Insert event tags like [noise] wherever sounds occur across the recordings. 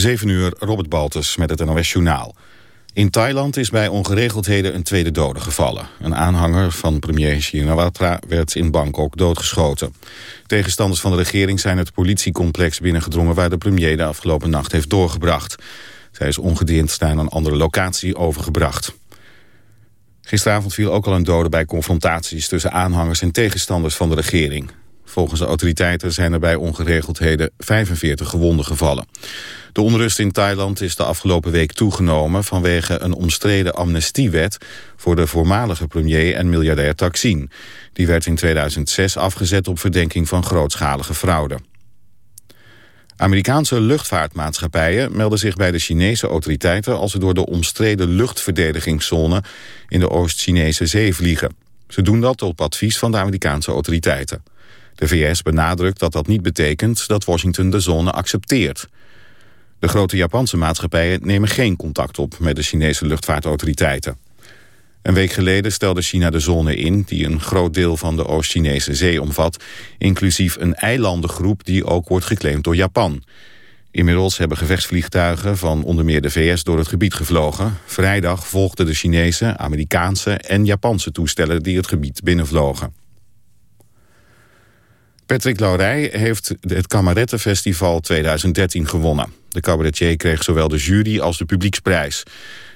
7 uur, Robert Baltus met het NOS Journaal. In Thailand is bij ongeregeldheden een tweede dode gevallen. Een aanhanger van premier Shinawatra werd in Bangkok doodgeschoten. Tegenstanders van de regering zijn het politiecomplex binnengedrongen... waar de premier de afgelopen nacht heeft doorgebracht. Zij is ongediend naar een andere locatie overgebracht. Gisteravond viel ook al een dode bij confrontaties... tussen aanhangers en tegenstanders van de regering. Volgens de autoriteiten zijn er bij ongeregeldheden 45 gewonden gevallen. De onrust in Thailand is de afgelopen week toegenomen... vanwege een omstreden amnestiewet voor de voormalige premier en miljardair Thaksin. Die werd in 2006 afgezet op verdenking van grootschalige fraude. Amerikaanse luchtvaartmaatschappijen melden zich bij de Chinese autoriteiten... als ze door de omstreden luchtverdedigingszone in de Oost-Chinese zee vliegen. Ze doen dat op advies van de Amerikaanse autoriteiten. De VS benadrukt dat dat niet betekent dat Washington de zone accepteert. De grote Japanse maatschappijen nemen geen contact op met de Chinese luchtvaartautoriteiten. Een week geleden stelde China de zone in die een groot deel van de Oost-Chinese zee omvat, inclusief een eilandengroep die ook wordt geclaimd door Japan. Inmiddels hebben gevechtsvliegtuigen van onder meer de VS door het gebied gevlogen. Vrijdag volgden de Chinese, Amerikaanse en Japanse toestellen die het gebied binnenvlogen. Patrick Laurij heeft het Kamarettenfestival 2013 gewonnen. De cabaretier kreeg zowel de jury als de publieksprijs.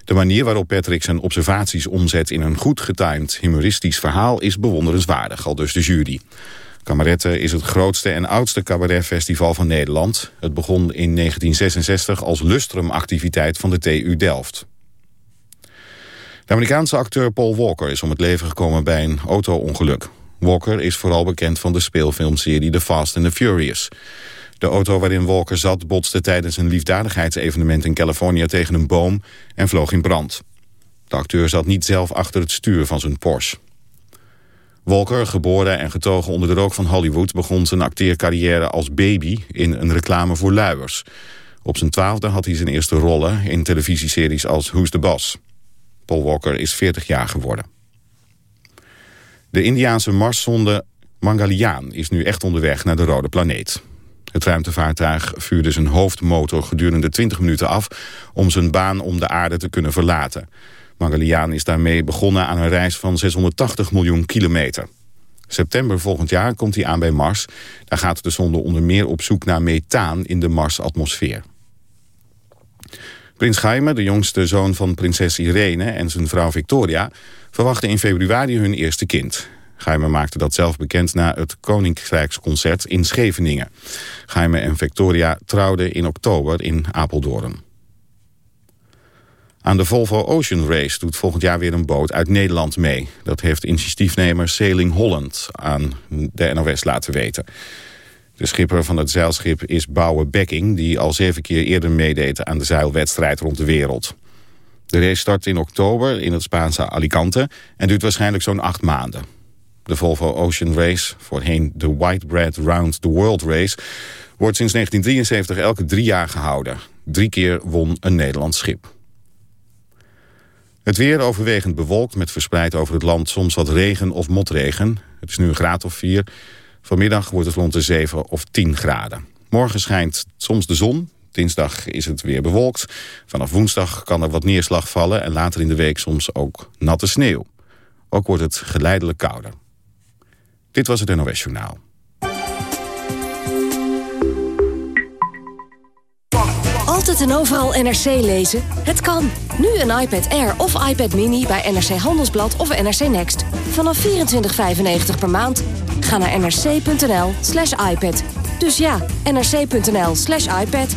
De manier waarop Patrick zijn observaties omzet in een goed getimed humoristisch verhaal is bewonderenswaardig, al dus de jury. Kameretten is het grootste en oudste cabaretfestival van Nederland. Het begon in 1966 als lustrumactiviteit van de TU Delft. De Amerikaanse acteur Paul Walker is om het leven gekomen bij een auto-ongeluk. Walker is vooral bekend van de speelfilmserie The Fast and the Furious. De auto waarin Walker zat botste tijdens een liefdadigheidsevenement in Californië tegen een boom en vloog in brand. De acteur zat niet zelf achter het stuur van zijn Porsche. Walker, geboren en getogen onder de rook van Hollywood... begon zijn acteercarrière als baby in een reclame voor luiers. Op zijn twaalfde had hij zijn eerste rollen in televisieseries als Who's the Boss. Paul Walker is 40 jaar geworden. De Indiaanse Marszonde Mangaliaan is nu echt onderweg naar de rode planeet. Het ruimtevaartuig vuurde zijn hoofdmotor gedurende 20 minuten af... om zijn baan om de aarde te kunnen verlaten. Mangaliaan is daarmee begonnen aan een reis van 680 miljoen kilometer. September volgend jaar komt hij aan bij Mars. Daar gaat de zonde onder meer op zoek naar methaan in de Marsatmosfeer. Prins Jaime, de jongste zoon van prinses Irene en zijn vrouw Victoria... verwachten in februari hun eerste kind. Jaime maakte dat zelf bekend na het Koninkrijksconcert in Scheveningen. Jaime en Victoria trouwden in oktober in Apeldoorn. Aan de Volvo Ocean Race doet volgend jaar weer een boot uit Nederland mee. Dat heeft initiatiefnemer Sailing Holland aan de NOS laten weten. De schipper van het zeilschip is Bouwe Bekking... die al zeven keer eerder meedeed aan de zeilwedstrijd rond de wereld. De race start in oktober in het Spaanse Alicante... en duurt waarschijnlijk zo'n acht maanden. De Volvo Ocean Race, voorheen de White Bread Round the World Race... wordt sinds 1973 elke drie jaar gehouden. Drie keer won een Nederlands schip. Het weer overwegend bewolkt met verspreid over het land soms wat regen of motregen. Het is nu een graad of vier. Vanmiddag wordt het rond de 7 of 10 graden. Morgen schijnt soms de zon. Dinsdag is het weer bewolkt. Vanaf woensdag kan er wat neerslag vallen... en later in de week soms ook natte sneeuw. Ook wordt het geleidelijk kouder. Dit was het NOS Journaal. Altijd en overal NRC lezen? Het kan. Nu een iPad Air of iPad Mini bij NRC Handelsblad of NRC Next. Vanaf 24,95 per maand. Ga naar nrc.nl slash iPad. Dus ja, nrc.nl slash iPad.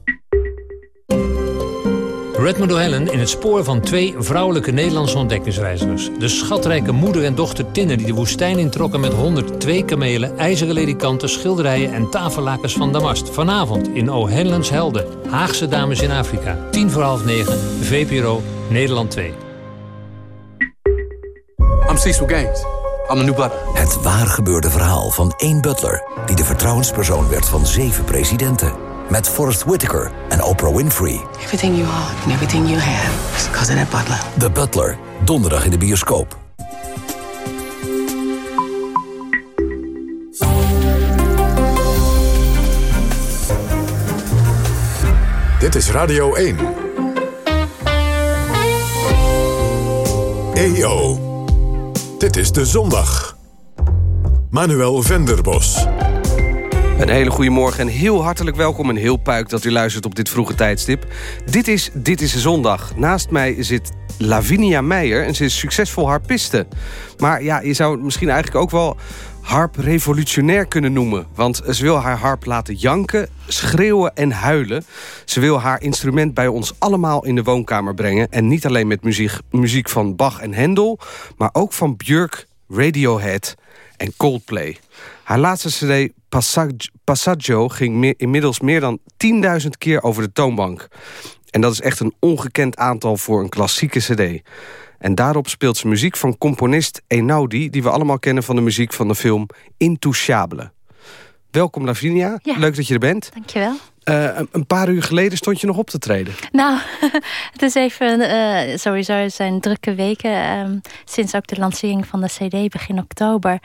Redmond O'Hallen in het spoor van twee vrouwelijke Nederlandse ontdekkingsreizigers. De schatrijke moeder en dochter Tinne die de woestijn introkken met 102 kamelen, ijzeren ledikanten, schilderijen en tafellakens van Damast. Vanavond in O'Hallen's Helden. Haagse dames in Afrika. 10 voor half 9, VPRO, Nederland 2. I'm Cecil Gaines. I'm the new butler. Het waar gebeurde verhaal van één butler... die de vertrouwenspersoon werd van zeven presidenten. Met Forrest Whitaker en Oprah Winfrey. Everything you are and everything you have is because of that butler. The Butler, donderdag in de bioscoop. Dit is Radio 1. EO. Dit is de zondag. Manuel Venderbos. Een hele goede morgen en heel hartelijk welkom en heel puik dat u luistert op dit vroege tijdstip. Dit is Dit is Zondag. Naast mij zit Lavinia Meijer en ze is succesvol harpiste. Maar ja, je zou het misschien eigenlijk ook wel harp revolutionair kunnen noemen. Want ze wil haar harp laten janken, schreeuwen en huilen. Ze wil haar instrument bij ons allemaal in de woonkamer brengen. En niet alleen met muziek, muziek van Bach en Hendel... maar ook van Björk, Radiohead en Coldplay. Haar laatste cd Passaggio ging inmiddels meer dan 10.000 keer over de toonbank. En dat is echt een ongekend aantal voor een klassieke cd. En daarop speelt ze muziek van componist Einaudi... die we allemaal kennen van de muziek van de film Intouchable. Welkom Lavinia, leuk dat je er bent. Dankjewel. Uh, een paar uur geleden stond je nog op te treden. Nou, [laughs] het is even... Uh, sowieso zijn drukke weken. Um, sinds ook de lancering van de cd begin oktober.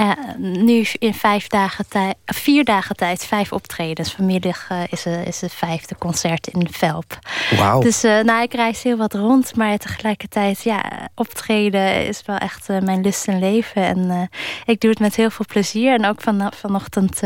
Uh, nu in vijf dagen tijd, vier dagen tijd vijf optredens. Vanmiddag is, is het vijfde concert in Velp. Wauw. Dus nou, ik reis heel wat rond. Maar tegelijkertijd, ja, optreden is wel echt mijn lust en leven. En ik doe het met heel veel plezier. En ook van, vanochtend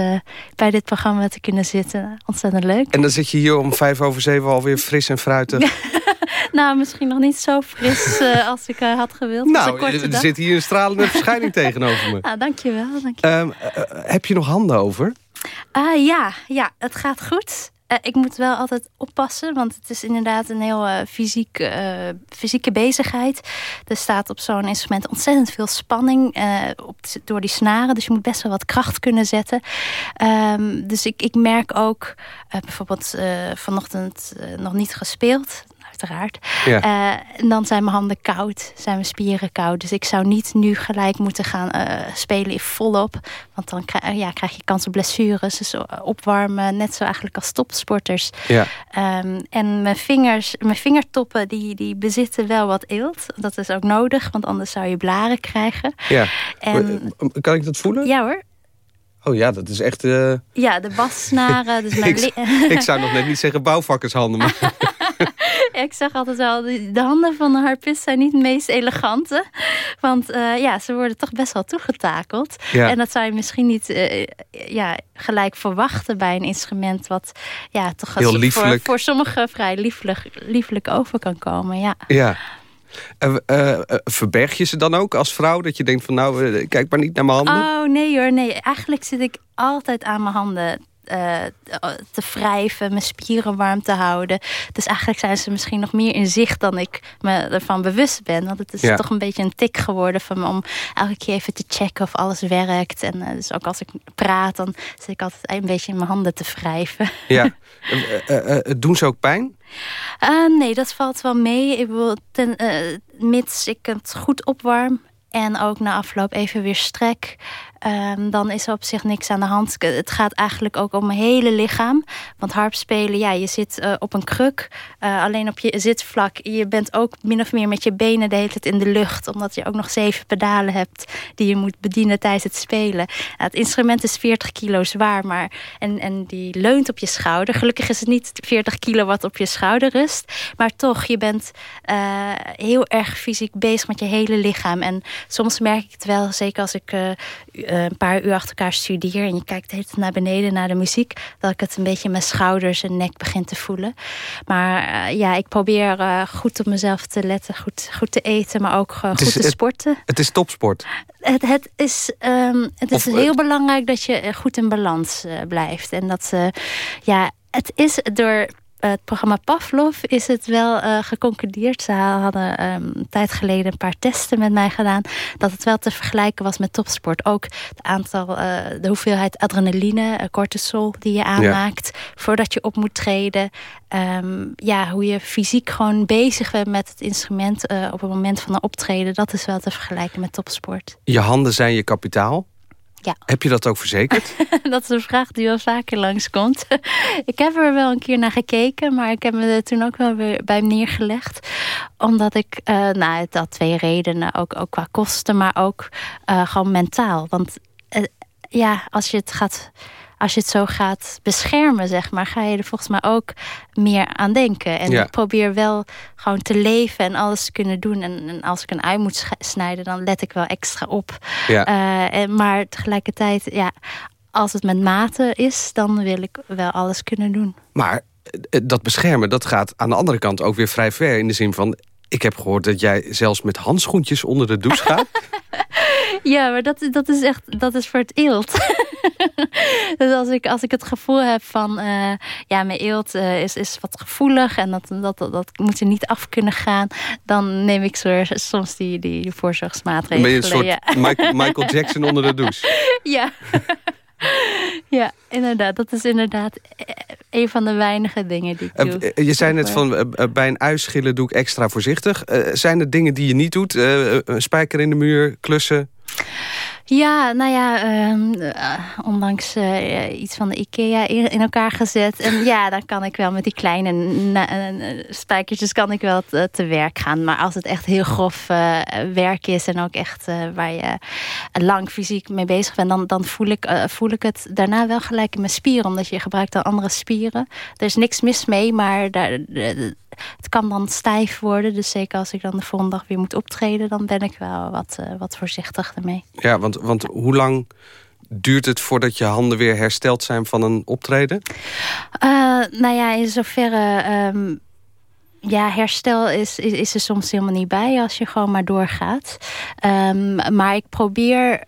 bij dit programma te kunnen zitten. Ontzettend leuk. En dan zit je hier om vijf over zeven alweer fris en fruitig. [laughs] nou, misschien nog niet zo fris uh, [laughs] als ik uh, had gewild. Nou, er zit hier een stralende [laughs] verschijning tegenover me. Nou, dankjewel. dankjewel. Um, heb je nog handen over? ja, ja, het gaat goed. Uh, ik moet wel altijd oppassen, want het is inderdaad een heel uh, fysiek, uh, fysieke bezigheid. Er staat op zo'n instrument ontzettend veel spanning op, door die snaren. Dus je moet best wel wat kracht kunnen zetten. Um, dus ik, ik merk ook, bijvoorbeeld vanochtend nog niet gespeeld uiteraard. Ja. Uh, en dan zijn mijn handen koud, zijn mijn spieren koud. Dus ik zou niet nu gelijk moeten gaan uh, spelen volop. Want dan krijg, ja, krijg je kans op blessures. Dus opwarmen, net zo eigenlijk als topsporters. Ja. Um, en mijn vingers, mijn vingertoppen, die, die bezitten wel wat eelt. Dat is ook nodig, want anders zou je blaren krijgen. Ja. En, kan ik dat voelen? Ja hoor. Oh ja, dat is echt... Uh... Ja, de bassnaren. Dus mijn [laughs] ik, ik, zou nog net niet zeggen bouwvakkershanden. Maar... [laughs] [laughs] ik zeg altijd wel, de handen van de harpist zijn niet het meest elegante. Want uh, ja, ze worden toch best wel toegetakeld. Ja. En dat zou je misschien niet uh, ja, gelijk verwachten bij een instrument... wat ja, toch Heel voor, voor sommigen vrij lieflijk, lieflijk over kan komen. Ja. ja. Uh, uh, verberg je ze dan ook als vrouw? Dat je denkt van nou, kijk maar niet naar mijn handen? Oh nee hoor, nee. Eigenlijk zit ik altijd aan mijn handen uh, te wrijven, mijn spieren warm te houden. Dus eigenlijk zijn ze misschien nog meer in zicht dan ik me ervan bewust ben. Want het is toch een beetje een tik geworden van me om elke keer even te checken of alles werkt. En uh, dus ook als ik praat, dan zit ik altijd een beetje in mijn handen te wrijven. [laughs] Ja. uh, [laughs] doen ze ook pijn? nee, dat valt wel mee. Ik wil ten, mits ik het goed opwarm en ook na afloop even weer strek. Um, dan is er op zich niks aan de hand. Het gaat eigenlijk ook om mijn hele lichaam. Want harpspelen, ja, je zit uh, op een kruk. Uh, alleen op je zitvlak. Je bent ook min of meer met je benen de hele in de lucht. Omdat je ook nog zeven pedalen hebt die je moet bedienen tijdens het spelen. het instrument is 40 kilo zwaar. Maar, en, en die leunt op je schouder. Gelukkig is het niet 40 kilo wat op je schouder rust. Maar toch, je bent uh, heel erg fysiek bezig met je hele lichaam. En soms merk ik het wel, zeker als ik eh, een paar uur achter elkaar studeer... en je kijkt de hele tijd naar beneden, naar de muziek... dat ik het een beetje in mijn schouders en nek begin te voelen. Maar uh, ja, ik probeer uh, goed op mezelf te letten, goed, goed te eten... maar ook goed is, te sporten. Het, het, is topsport. Het, het is, um, het is heel belangrijk dat je goed in balans blijft. En dat, ja, het is door het programma Pavlov is het wel uh, geconcludeerd. Ze hadden um, een tijd geleden een paar testen met mij gedaan. Dat het wel te vergelijken was met topsport. Ook het aantal, uh, de hoeveelheid adrenaline, cortisol die je aanmaakt. Voordat je op moet treden. Um, ja, hoe je fysiek gewoon bezig bent met het instrument op het moment van een optreden. Dat is wel te vergelijken met topsport. Je handen zijn je kapitaal. Ja. Heb je dat ook verzekerd? [laughs] dat is een vraag die wel vaker langskomt. [laughs] ik heb er wel een keer naar gekeken, maar ik heb me er toen ook wel weer bij neergelegd. Omdat ik, uh, nou, dat twee redenen, ook, ook qua kosten, maar ook uh, gewoon mentaal. Want uh, ja, als je het gaat als je het zo gaat beschermen, zeg maar, ga je er volgens mij ook meer aan denken. En Ja. ik probeer wel gewoon te leven en alles te kunnen doen. En, en als ik een ui moet snijden, dan let ik wel extra op. Ja. Eh, en, maar tegelijkertijd, ja, als het met mate is, dan wil ik wel alles kunnen doen. Maar eh, dat beschermen, dat gaat aan de andere kant ook weer vrij ver. In de zin van, ik heb gehoord dat jij zelfs met handschoentjes onder de douche gaat. [laughs] Ja, maar dat, dat is echt dat is voor het eelt. [laughs] dus als ik, als ik het gevoel heb van eh, ja, mijn eelt eh, is, is wat gevoelig en dat, dat, dat, dat moet er niet af kunnen gaan, dan neem ik zo, soms die, die Dan voorzorgsmaatregelen. ben je een soort ja. Michael, Michael Jackson onder de douche. [laughs] ja. [laughs] ja, inderdaad. Dat is inderdaad eh, een van de weinige dingen die ik doe. eh, je zei net van, bij een uischillen doe ik extra voorzichtig. Zijn er dingen die je niet doet? Een spijker in de muur, klussen? Ja, nou ja, ehm, eh, onlangs eh, iets van de IKEA in, elkaar gezet. En ja, dan kan ik wel met die kleine eh, spijkertjes kan ik wel te, werk gaan. Maar als het echt heel grof werk is en ook echt waar je lang fysiek mee bezig bent, dan, dan voel, ik, voel ik het daarna wel gelijk in mijn spieren. Omdat je gebruikt dan andere spieren. Er is niks mis mee, maar daar, het kan dan stijf worden. Dus zeker als ik dan de volgende dag weer moet optreden, dan ben ik wel wat, eh, wat voorzichtig ermee. Ja, want, want hoe lang duurt het voordat je handen weer hersteld zijn van een optreden? Uh, nou ja, in zoverre... ehm, ja, herstel is, is, is er soms helemaal niet bij als je gewoon maar doorgaat. Ehm, maar ik probeer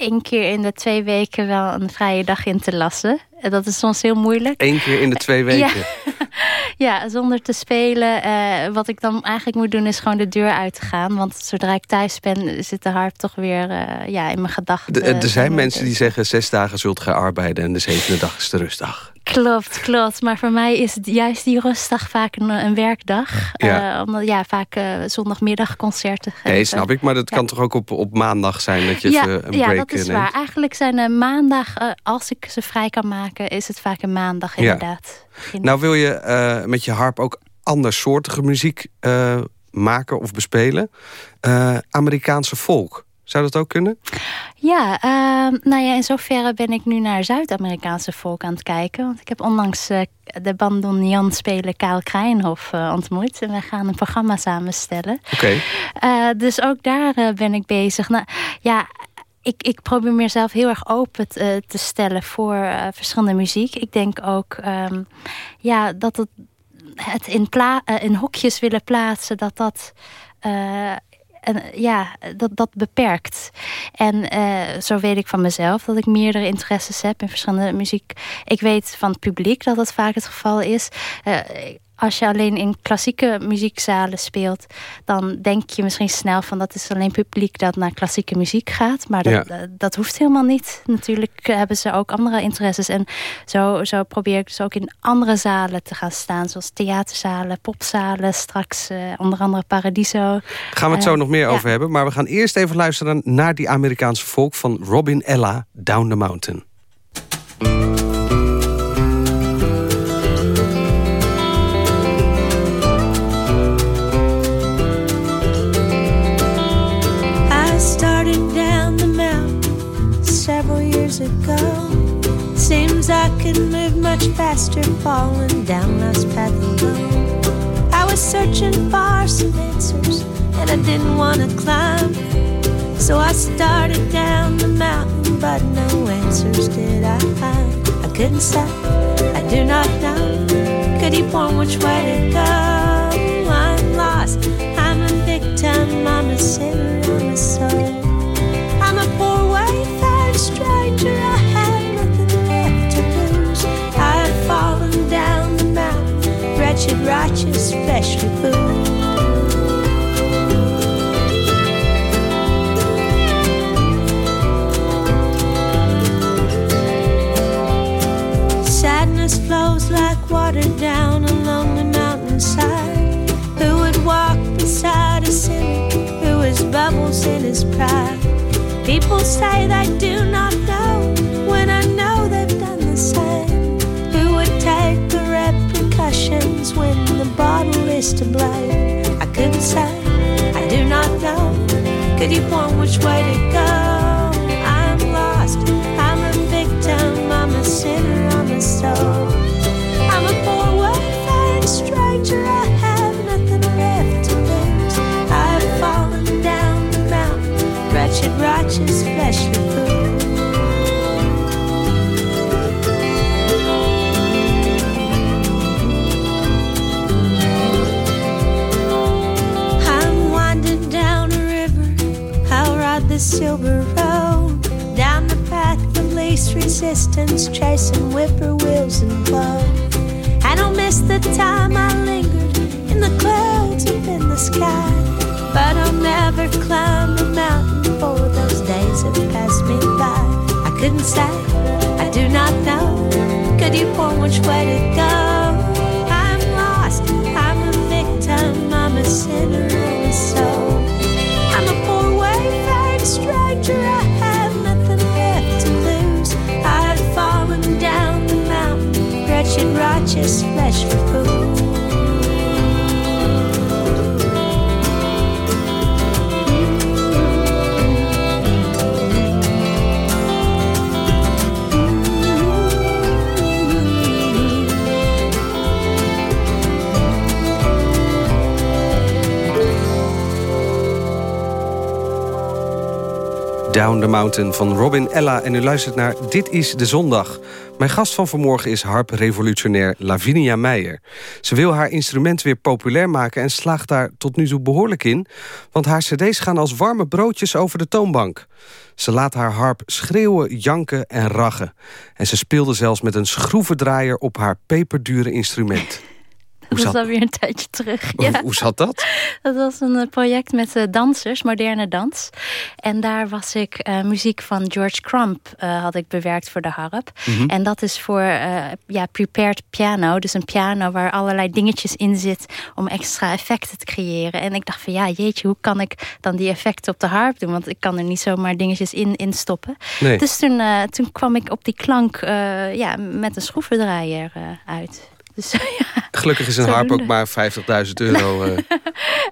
één keer in de twee weken wel een vrije dag in te lassen. En Dat is soms heel moeilijk. Eén keer in de twee weken. [laughs] Ja, zonder te spelen. Eh, wat ik dan eigenlijk moet doen is gewoon de deur uit te gaan. Want zodra ik thuis ben, zit de harp toch weer eh, ja, in mijn gedachten. Er zijn Eh, mensen die zeggen zes dagen zult gij arbeiden en de zevende dag is de rustdag. Klopt, klopt. Maar voor mij is het juist die rustdag vaak een, een werkdag. Ja. Eh, omdat ja, vaak eh, zondagmiddag concerten geven. Nee, snap ik, maar dat Ja. kan toch ook op, op maandag zijn dat je ja, even een ja, break dat is neemt? waar. Eigenlijk zijn eh, maandag, als ik ze vrij kan maken, is het vaak een maandag Ja. inderdaad. Nou wil je met je harp ook andersoortige muziek maken of bespelen. Amerikaanse folk. Zou dat ook kunnen? Ja, ehm, nou ja, in zoverre ben ik nu naar Zuid-Amerikaanse volk aan het kijken. Want ik heb onlangs eh, de bandoneon-speler Kaal Krijnhof eh, ontmoet. En we gaan een programma samenstellen. Oké. Eh, dus ook daar ben ik bezig. Nou, ja, ik, ik probeer mezelf heel erg open te, te stellen voor verschillende muziek. Ik denk ook ehm, ja, dat het, het in, in hokjes willen plaatsen, dat dat. En, ja, dat, beperkt. En eh, zo weet ik van mezelf dat ik meerdere interesses heb in verschillende muziek. Ik weet van het publiek dat dat vaak het geval is. Eh, als je alleen in klassieke muziekzalen speelt, dan denk je misschien snel van dat is alleen publiek dat naar klassieke muziek gaat. Maar dat, Ja. dat, hoeft helemaal niet. Natuurlijk hebben ze ook andere interesses. En zo, zo probeer ik dus ook in andere zalen te gaan staan, zoals theaterzalen, popzalen, straks eh, onder andere Paradiso. Gaan we het zo Eh, nog meer ja. over hebben. Maar we gaan eerst even luisteren naar die Amerikaanse folk van Robin Ella, Down the Mountain. Falling down path alone. I was searching for some answers and I didn't want to climb. So I started down the mountain, but no answers did I find. I couldn't stop, I do not know. Could he point which way to go? I'm lost, I'm a victim, I'm a sinner, I'm a soul. I'm a poor wayfaring stranger, I tortured, righteous, fleshly fool. Sadness flows like water down along the mountainside. Who would walk beside a sinner who is bubbles in his pride? People say they do not to blame? I couldn't say, I do not know. Could you point which way to silver road down the path of least resistance, chasing whippoorwills and blow. I don't miss the time I lingered in the clouds up in the sky, but I'll never climb a mountain for those days have passed me by. I couldn't say, I do not know. Could you point which way to go? I'm lost. I'm a victim. I'm a sinner. I'm a soul. I have nothing left to lose. I've fallen down the mountain, righteous, fleshly fool. Down the Mountain van Robin Ella. En u luistert naar Dit is de Zondag. Mijn gast van vanmorgen is harprevolutionair Lavinia Meijer. Ze wil haar instrument weer populair maken en slaagt daar tot nu toe behoorlijk in. Want haar cd's gaan als warme broodjes over de toonbank. Ze laat haar harp schreeuwen, janken en rachen. En ze speelde zelfs met een schroevendraaier op haar peperdure instrument. Dat Hoe was zat- alweer een tijdje terug. Hoe, Ja. hoe zat dat? Dat was een eh, project met eh, dansers, moderne dans. En daar was ik eh, muziek van George Crump had ik bewerkt voor de harp. Mhm. En dat is voor ja, prepared piano. Dus een piano waar allerlei dingetjes in zit om extra effecten te creëren. En ik dacht van ja, jeetje, hoe kan ik dan die effecten op de harp doen? Want ik kan er niet zomaar dingetjes in, in stoppen. Nee. Dus toen, toen kwam ik op die klank ja, met een schroevendraaier uit. Dus [laughs] ja, Gelukkig is een harp ook maar 50.000 euro. [laughs] eh.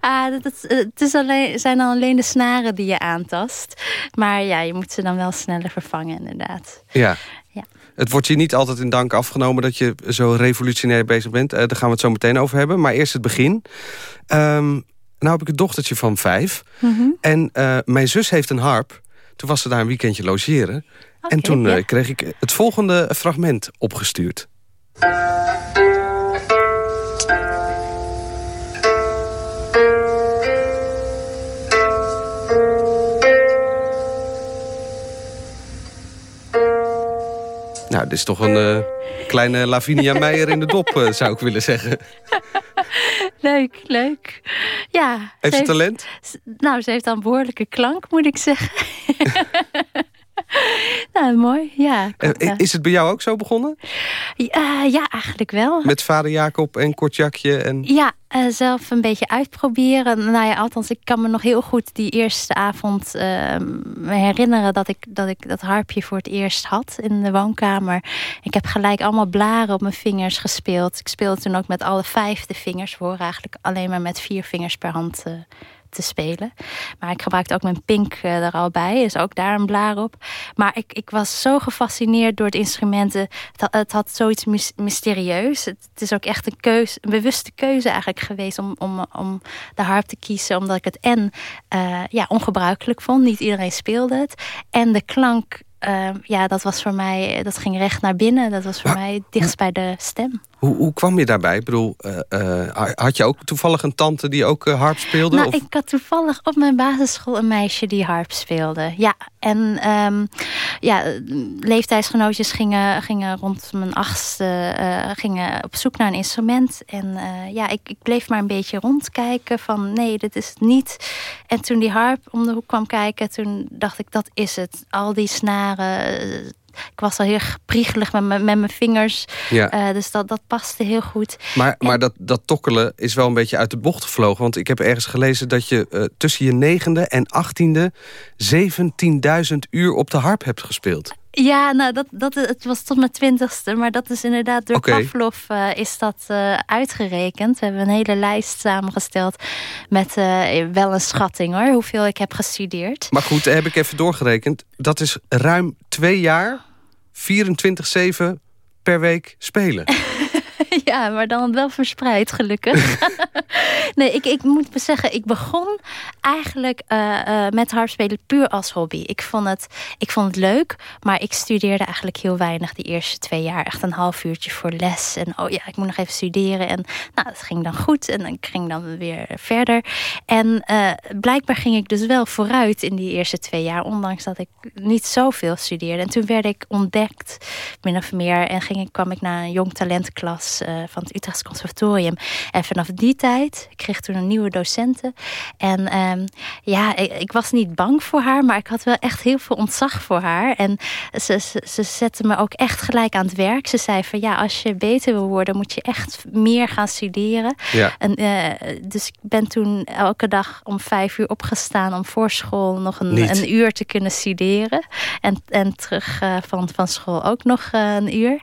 Ah, dat, dat- het is alleen, zijn dan alleen de snaren die je aantast. Maar ja, je moet ze dan wel sneller vervangen, inderdaad. ja. Ja. Het wordt je niet altijd in dank afgenomen dat je zo revolutionair bezig bent. Eh, daar gaan we het zo meteen over hebben. Maar eerst het begin. Ehm, nou heb ik een dochtertje van vijf. Mhm. En eh, mijn zus heeft een harp. Toen was ze daar een weekendje logeren. en toen ja. kreeg ik het volgende fragment opgestuurd. Nou, dit is toch een eh, kleine Lavinia Meijer in de dop, eh, zou ik willen zeggen. Leuk, leuk. Ja. Heeft ze heeft- talent? Nou, ze heeft dan behoorlijke klank, moet ik zeggen. [laughs] [laughs] nou, mooi, ja. Eh, ja. is het bij jou ook zo begonnen? Ja, ja, eigenlijk wel. Met vader Jacob en kort jakje? En... Ja, eh, zelf een beetje uitproberen. Nou ja, althans, ik kan me nog heel goed die eerste avond eh, me herinneren dat ik, dat ik dat harpje voor het eerst had in de woonkamer. Ik heb gelijk allemaal blaren op mijn vingers gespeeld. Ik speelde toen ook met alle vijf de vingers. Horen eigenlijk alleen maar met vier vingers per hand eh, te spelen. Maar ik gebruikte ook mijn pink eh, er al bij. Is ook daar een blaar op. Maar ik, ik was zo gefascineerd door het instrument. Eh, Het, had- het had zoiets mys- mysterieus. Het, het is ook echt een keuze, een bewuste keuze eigenlijk geweest om, om, om de harp te kiezen. Omdat ik het en eh, ja, ongebruikelijk vond. Niet iedereen speelde het. En de klank. ja, dat was voor mij, dat ging recht naar binnen. Dat was voor mij dichtst bij de stem. Hoe, hoe kwam je daarbij? Ik bedoel, eh, eh, had je ook toevallig een tante die ook eh, harp speelde? Nou, of? ik had toevallig op mijn basisschool een meisje die harp speelde. Ja, en ehm, ja, leeftijdsgenootjes gingen, gingen rond mijn achtste gingen op zoek naar een instrument. En ja, ik, ik bleef maar een beetje rondkijken van nee, dit is het niet. En toen die harp om de hoek kwam kijken, toen dacht ik dat is het. Al die snaren, ik was al heel priegelig met, mijn- met mijn vingers. Ja. Eh, dus dat, dat paste heel goed. Maar, maar dat, dat tokkelen is wel een beetje uit de bocht gevlogen. Want ik heb ergens gelezen dat je eh, tussen je negende en achttiende... 17.000 uur op de harp hebt gespeeld. Ja, nou, dat, dat, het was tot mijn twintigste. Maar dat is inderdaad door. Pavlov eh, is dat uitgerekend. We hebben een hele lijst samengesteld met wel een schatting hoor. Hoeveel ik heb gestudeerd. Maar goed, heb ik even doorgerekend. Dat is ruim twee jaar, 24-7 per week spelen. [laughs] [laughs] ja, maar dan wel verspreid, gelukkig. [laughs] nee, ik, ik moet zeggen, ik begon eigenlijk eh, eh, met harpspelen puur als hobby. Ik vond, het, ik vond het leuk, maar ik studeerde eigenlijk heel weinig die eerste twee jaar. Echt een half uurtje voor les. En oh ja, ik moet nog even studeren. En nou, het ging dan goed en ik ging dan weer verder. En eh, blijkbaar ging ik dus wel vooruit in die eerste twee jaar, ondanks dat ik niet zoveel studeerde. En toen werd ik ontdekt, min of meer, en ging ik, kwam ik naar een jong talentklas eh, van het Utrechts Conservatorium. En vanaf die tijd, ik kreeg toen een nieuwe docenten. En ehm, ja, ik, ik was niet bang voor haar, maar ik had wel echt heel veel ontzag voor haar. En ze, ze, ze zette me ook echt gelijk aan het werk. Ze zei van ja, als je beter wil worden, moet je echt meer gaan studeren. Ja. En, eh, dus ik ben toen elke dag om vijf uur opgestaan om voor school nog een, Niet. een uur te kunnen studeren. En, en terug eh, van, van school ook nog een uur.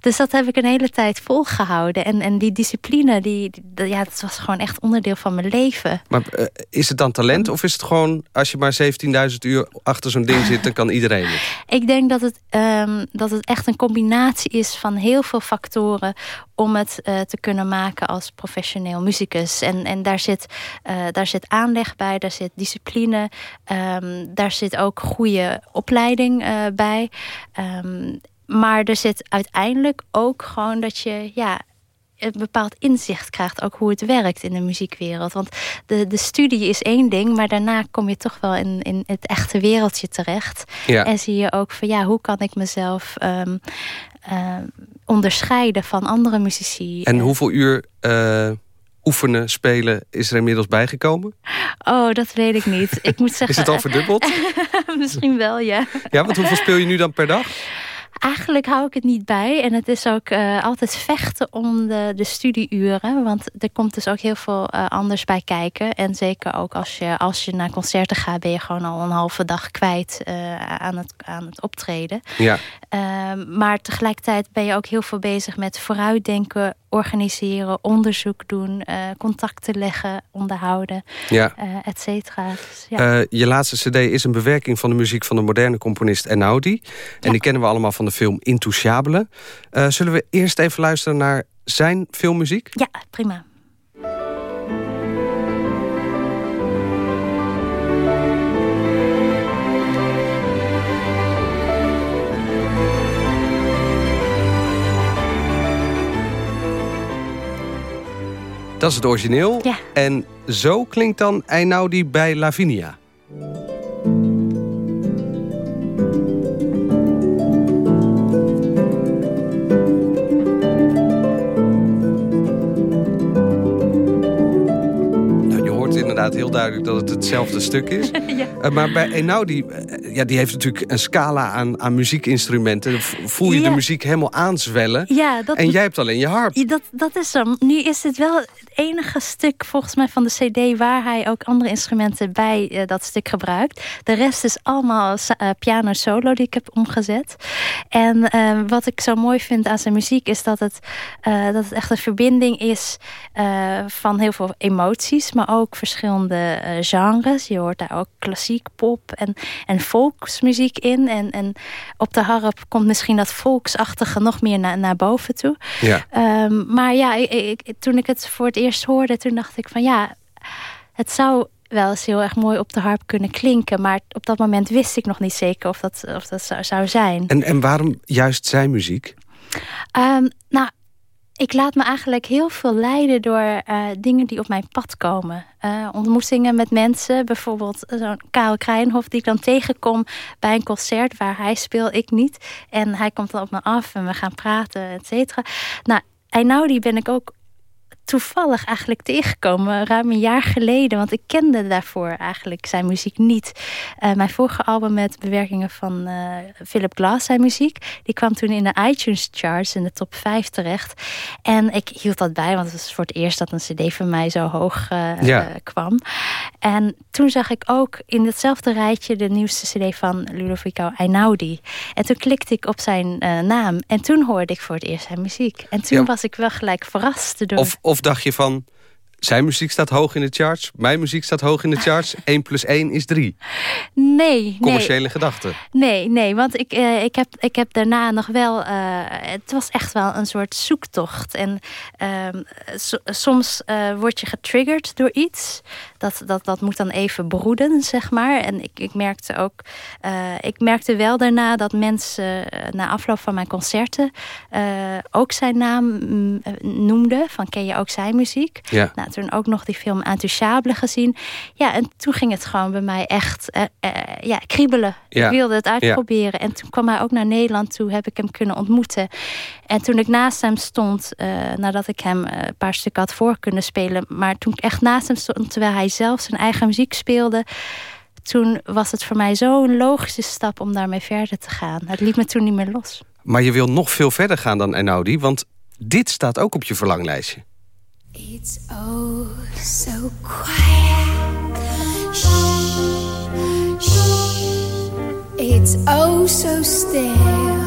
Dus dat heb ik een hele tijd volgehouden. En, en die discipline, die, die- ja, dat was gewoon echt onderdeel van mijn leven. Maar eh, is het dan talent of is het gewoon... als je maar 17.000 uur achter zo'n ding zit, dan kan iedereen het? Ik denk dat het, ehm, dat het echt een combinatie is van heel veel factoren om het eh, te kunnen maken als professioneel muzikus. En, en daar, zit, eh, daar zit aanleg bij, daar zit discipline, ehm, daar zit ook goede opleiding bij. Ehm, maar er zit uiteindelijk ook gewoon dat je ja, een bepaald inzicht krijgt, ook hoe het werkt in de muziekwereld. Want de, de studie is één ding, maar daarna kom je toch wel in, in het echte wereldje terecht. Ja. En zie je ook van ja, hoe kan ik mezelf ehm, ehm, onderscheiden van andere muzici. En hoeveel uur eh, oefenen, spelen is er inmiddels bijgekomen? Oh, dat weet ik niet. Ik moet zeggen. [laughs] Is het al verdubbeld? [laughs] Misschien wel, ja. Ja, want hoeveel speel je nu dan per dag? Eigenlijk hou ik het niet bij. En het is ook eh, altijd vechten om de, de studieuren. Want er komt dus ook heel veel eh, anders bij kijken. En zeker ook als je, als je naar concerten gaat... ben je gewoon al een halve dag kwijt eh, aan, het, aan het optreden. Ja. Ehm, maar tegelijkertijd ben je ook heel veel bezig met vooruitdenken... organiseren, onderzoek doen, eh, contacten leggen, onderhouden, Ja. eh et cetera. Dus, ja. Eh, je laatste cd is een bewerking van de muziek van de moderne componist Einaudi. En die kennen we allemaal van de film Intouchable. Zullen we eerst even luisteren naar zijn filmmuziek? ja, prima. Dat is het origineel. Ja. En zo klinkt dan Einaudi bij Lavinia. Nou, je hoort inderdaad heel duidelijk dat het hetzelfde stuk is. [laughs] ja. Eh, maar bij Einaudi, eh, ja, die heeft natuurlijk een scala aan, aan muziekinstrumenten. Voel je Ja. de muziek helemaal aanzwellen. Ja, dat, En jij hebt alleen je harp. Dat, dat is hem. Nu is het wel enige stuk volgens mij van de cd... waar hij ook andere instrumenten bij eh, dat stuk gebruikt. De rest is allemaal eh, piano solo die ik heb omgezet. En eh, wat ik zo mooi vind aan zijn muziek... is dat het, dat het echt een verbinding is van heel veel emoties... maar ook verschillende genres. Je hoort daar ook klassiek pop en, en volksmuziek in. En, en op de harp komt misschien dat volksachtige nog meer naar, naar boven toe. Ja. Ehm, maar ja, ik, ik- toen ik het voor het eerst hoorde, toen dacht ik van ja, het zou wel eens heel erg mooi op de harp kunnen klinken. Maar op dat moment wist ik nog niet zeker of dat, of dat zou, zou zijn. En, en waarom juist zijn muziek? Ehm, nou, ik laat me eigenlijk heel veel leiden door eh, dingen die op mijn pad komen. Eh, ontmoetingen met mensen, bijvoorbeeld zo'n Karel Krijnhof... die ik dan tegenkom bij een concert waar hij speelt, ik niet. En hij komt dan op me af en we gaan praten, et cetera. Nou, Einaudi ben ik ook toevallig eigenlijk tegengekomen, ruim een jaar geleden. Want ik kende daarvoor eigenlijk zijn muziek niet. Uh, mijn vorige album met bewerkingen van uh, Philip Glass, zijn muziek, die kwam toen in de iTunes charts in de top 5 terecht. En ik hield dat bij, want het was voor het eerst dat een cd van mij zo hoog uh, ja. kwam. En toen zag ik ook in hetzelfde rijtje de nieuwste cd van Ludovico Einaudi. En toen klikte ik op zijn naam en toen hoorde ik voor het eerst zijn muziek. En toen was ik wel gelijk verrast door... Of, of dacht je van, zijn muziek staat hoog in de charts. Mijn muziek staat hoog in de charts. [laughs] 1 plus 1 is 3. Nee. Commerciële nee. gedachten. Nee, nee. Want ik, uh, ik, heb, ik heb daarna nog wel... Uh, het was echt wel een soort zoektocht. En uh, so, soms uh, word je getriggerd door iets. Dat, dat, dat moet dan even broeden, zeg maar. En ik, ik merkte ook... ik merkte wel daarna dat mensen na afloop van mijn concerten... ook zijn naam mm, noemden. Van ken je ook zijn muziek? Ja. Nou, toen ook nog die film Intouchable gezien. Ja, en toen ging het gewoon bij mij echt uh, ja, kriebelen. Ja. Ik wilde het uitproberen. Ja. En toen kwam hij ook naar Nederland toe, heb ik hem kunnen ontmoeten. En toen ik naast hem stond, nadat ik hem een paar stukken had voor kunnen spelen... maar toen ik echt naast hem stond, terwijl hij zelf zijn eigen muziek speelde... toen was het voor mij zo'n logische stap om daarmee verder te gaan. Het liet me toen niet meer los. Maar je wil nog veel verder gaan dan Einaudi, want dit staat ook op je verlanglijstje. It's oh so quiet. Shh, shh. It's oh so still.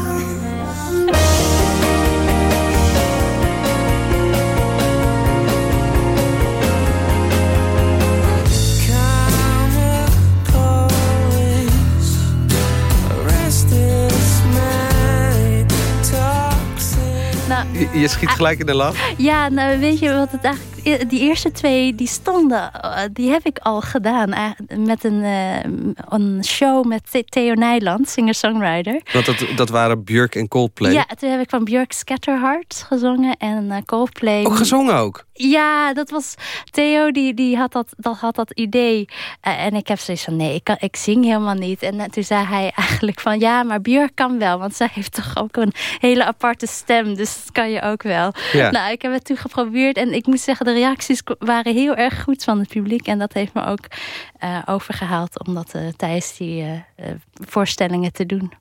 Je, schiet gelijk in de lach? Ja, nou weet je wat het eigenlijk... Die eerste twee, die stonden, die heb ik al gedaan. Met een, een show met Theo Nijland, singer-songwriter. Want dat, dat waren Björk en Coldplay? Ja, toen heb ik van Björk Scatterheart gezongen en Coldplay. Ook gezongen ook? Ja, dat was Theo, die, die had, dat, dat, had dat idee. Uh, en ik heb zoiets van, nee, ik, kan, ik zing helemaal niet. En toen zei hij [laughs] eigenlijk van, ja, maar Björk kan wel. Want zij heeft toch ook een hele aparte stem. Dus dat kan je ook wel. Ja. Nou, ik heb het toen geprobeerd. En ik moet zeggen, de reacties waren heel erg goed van het publiek. En dat heeft me ook uh, overgehaald om dat tijdens die voorstellingen te doen.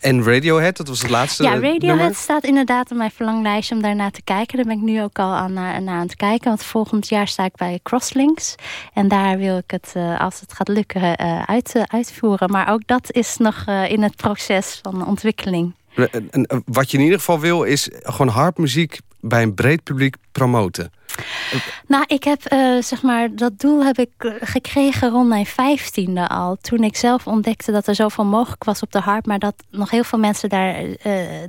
en Radiohead, dat was het laatste Ja, Radiohead nummer? staat inderdaad op mijn verlanglijstje om daarna te kijken. Daar ben ik nu ook al aan, naar, aan het kijken. Want volgend jaar sta ik bij Crosslinks. En daar wil ik het, als het gaat lukken, uit, uitvoeren. Maar ook dat is nog in het proces van ontwikkeling. Wat je in ieder geval wil, is gewoon harpmuziek bij een breed publiek promoten. Nou, ik heb uh, zeg maar, dat doel heb ik gekregen rond mijn vijftiende al. Toen ik zelf ontdekte dat er zoveel mogelijk was op de harp, maar dat nog heel veel mensen daar uh,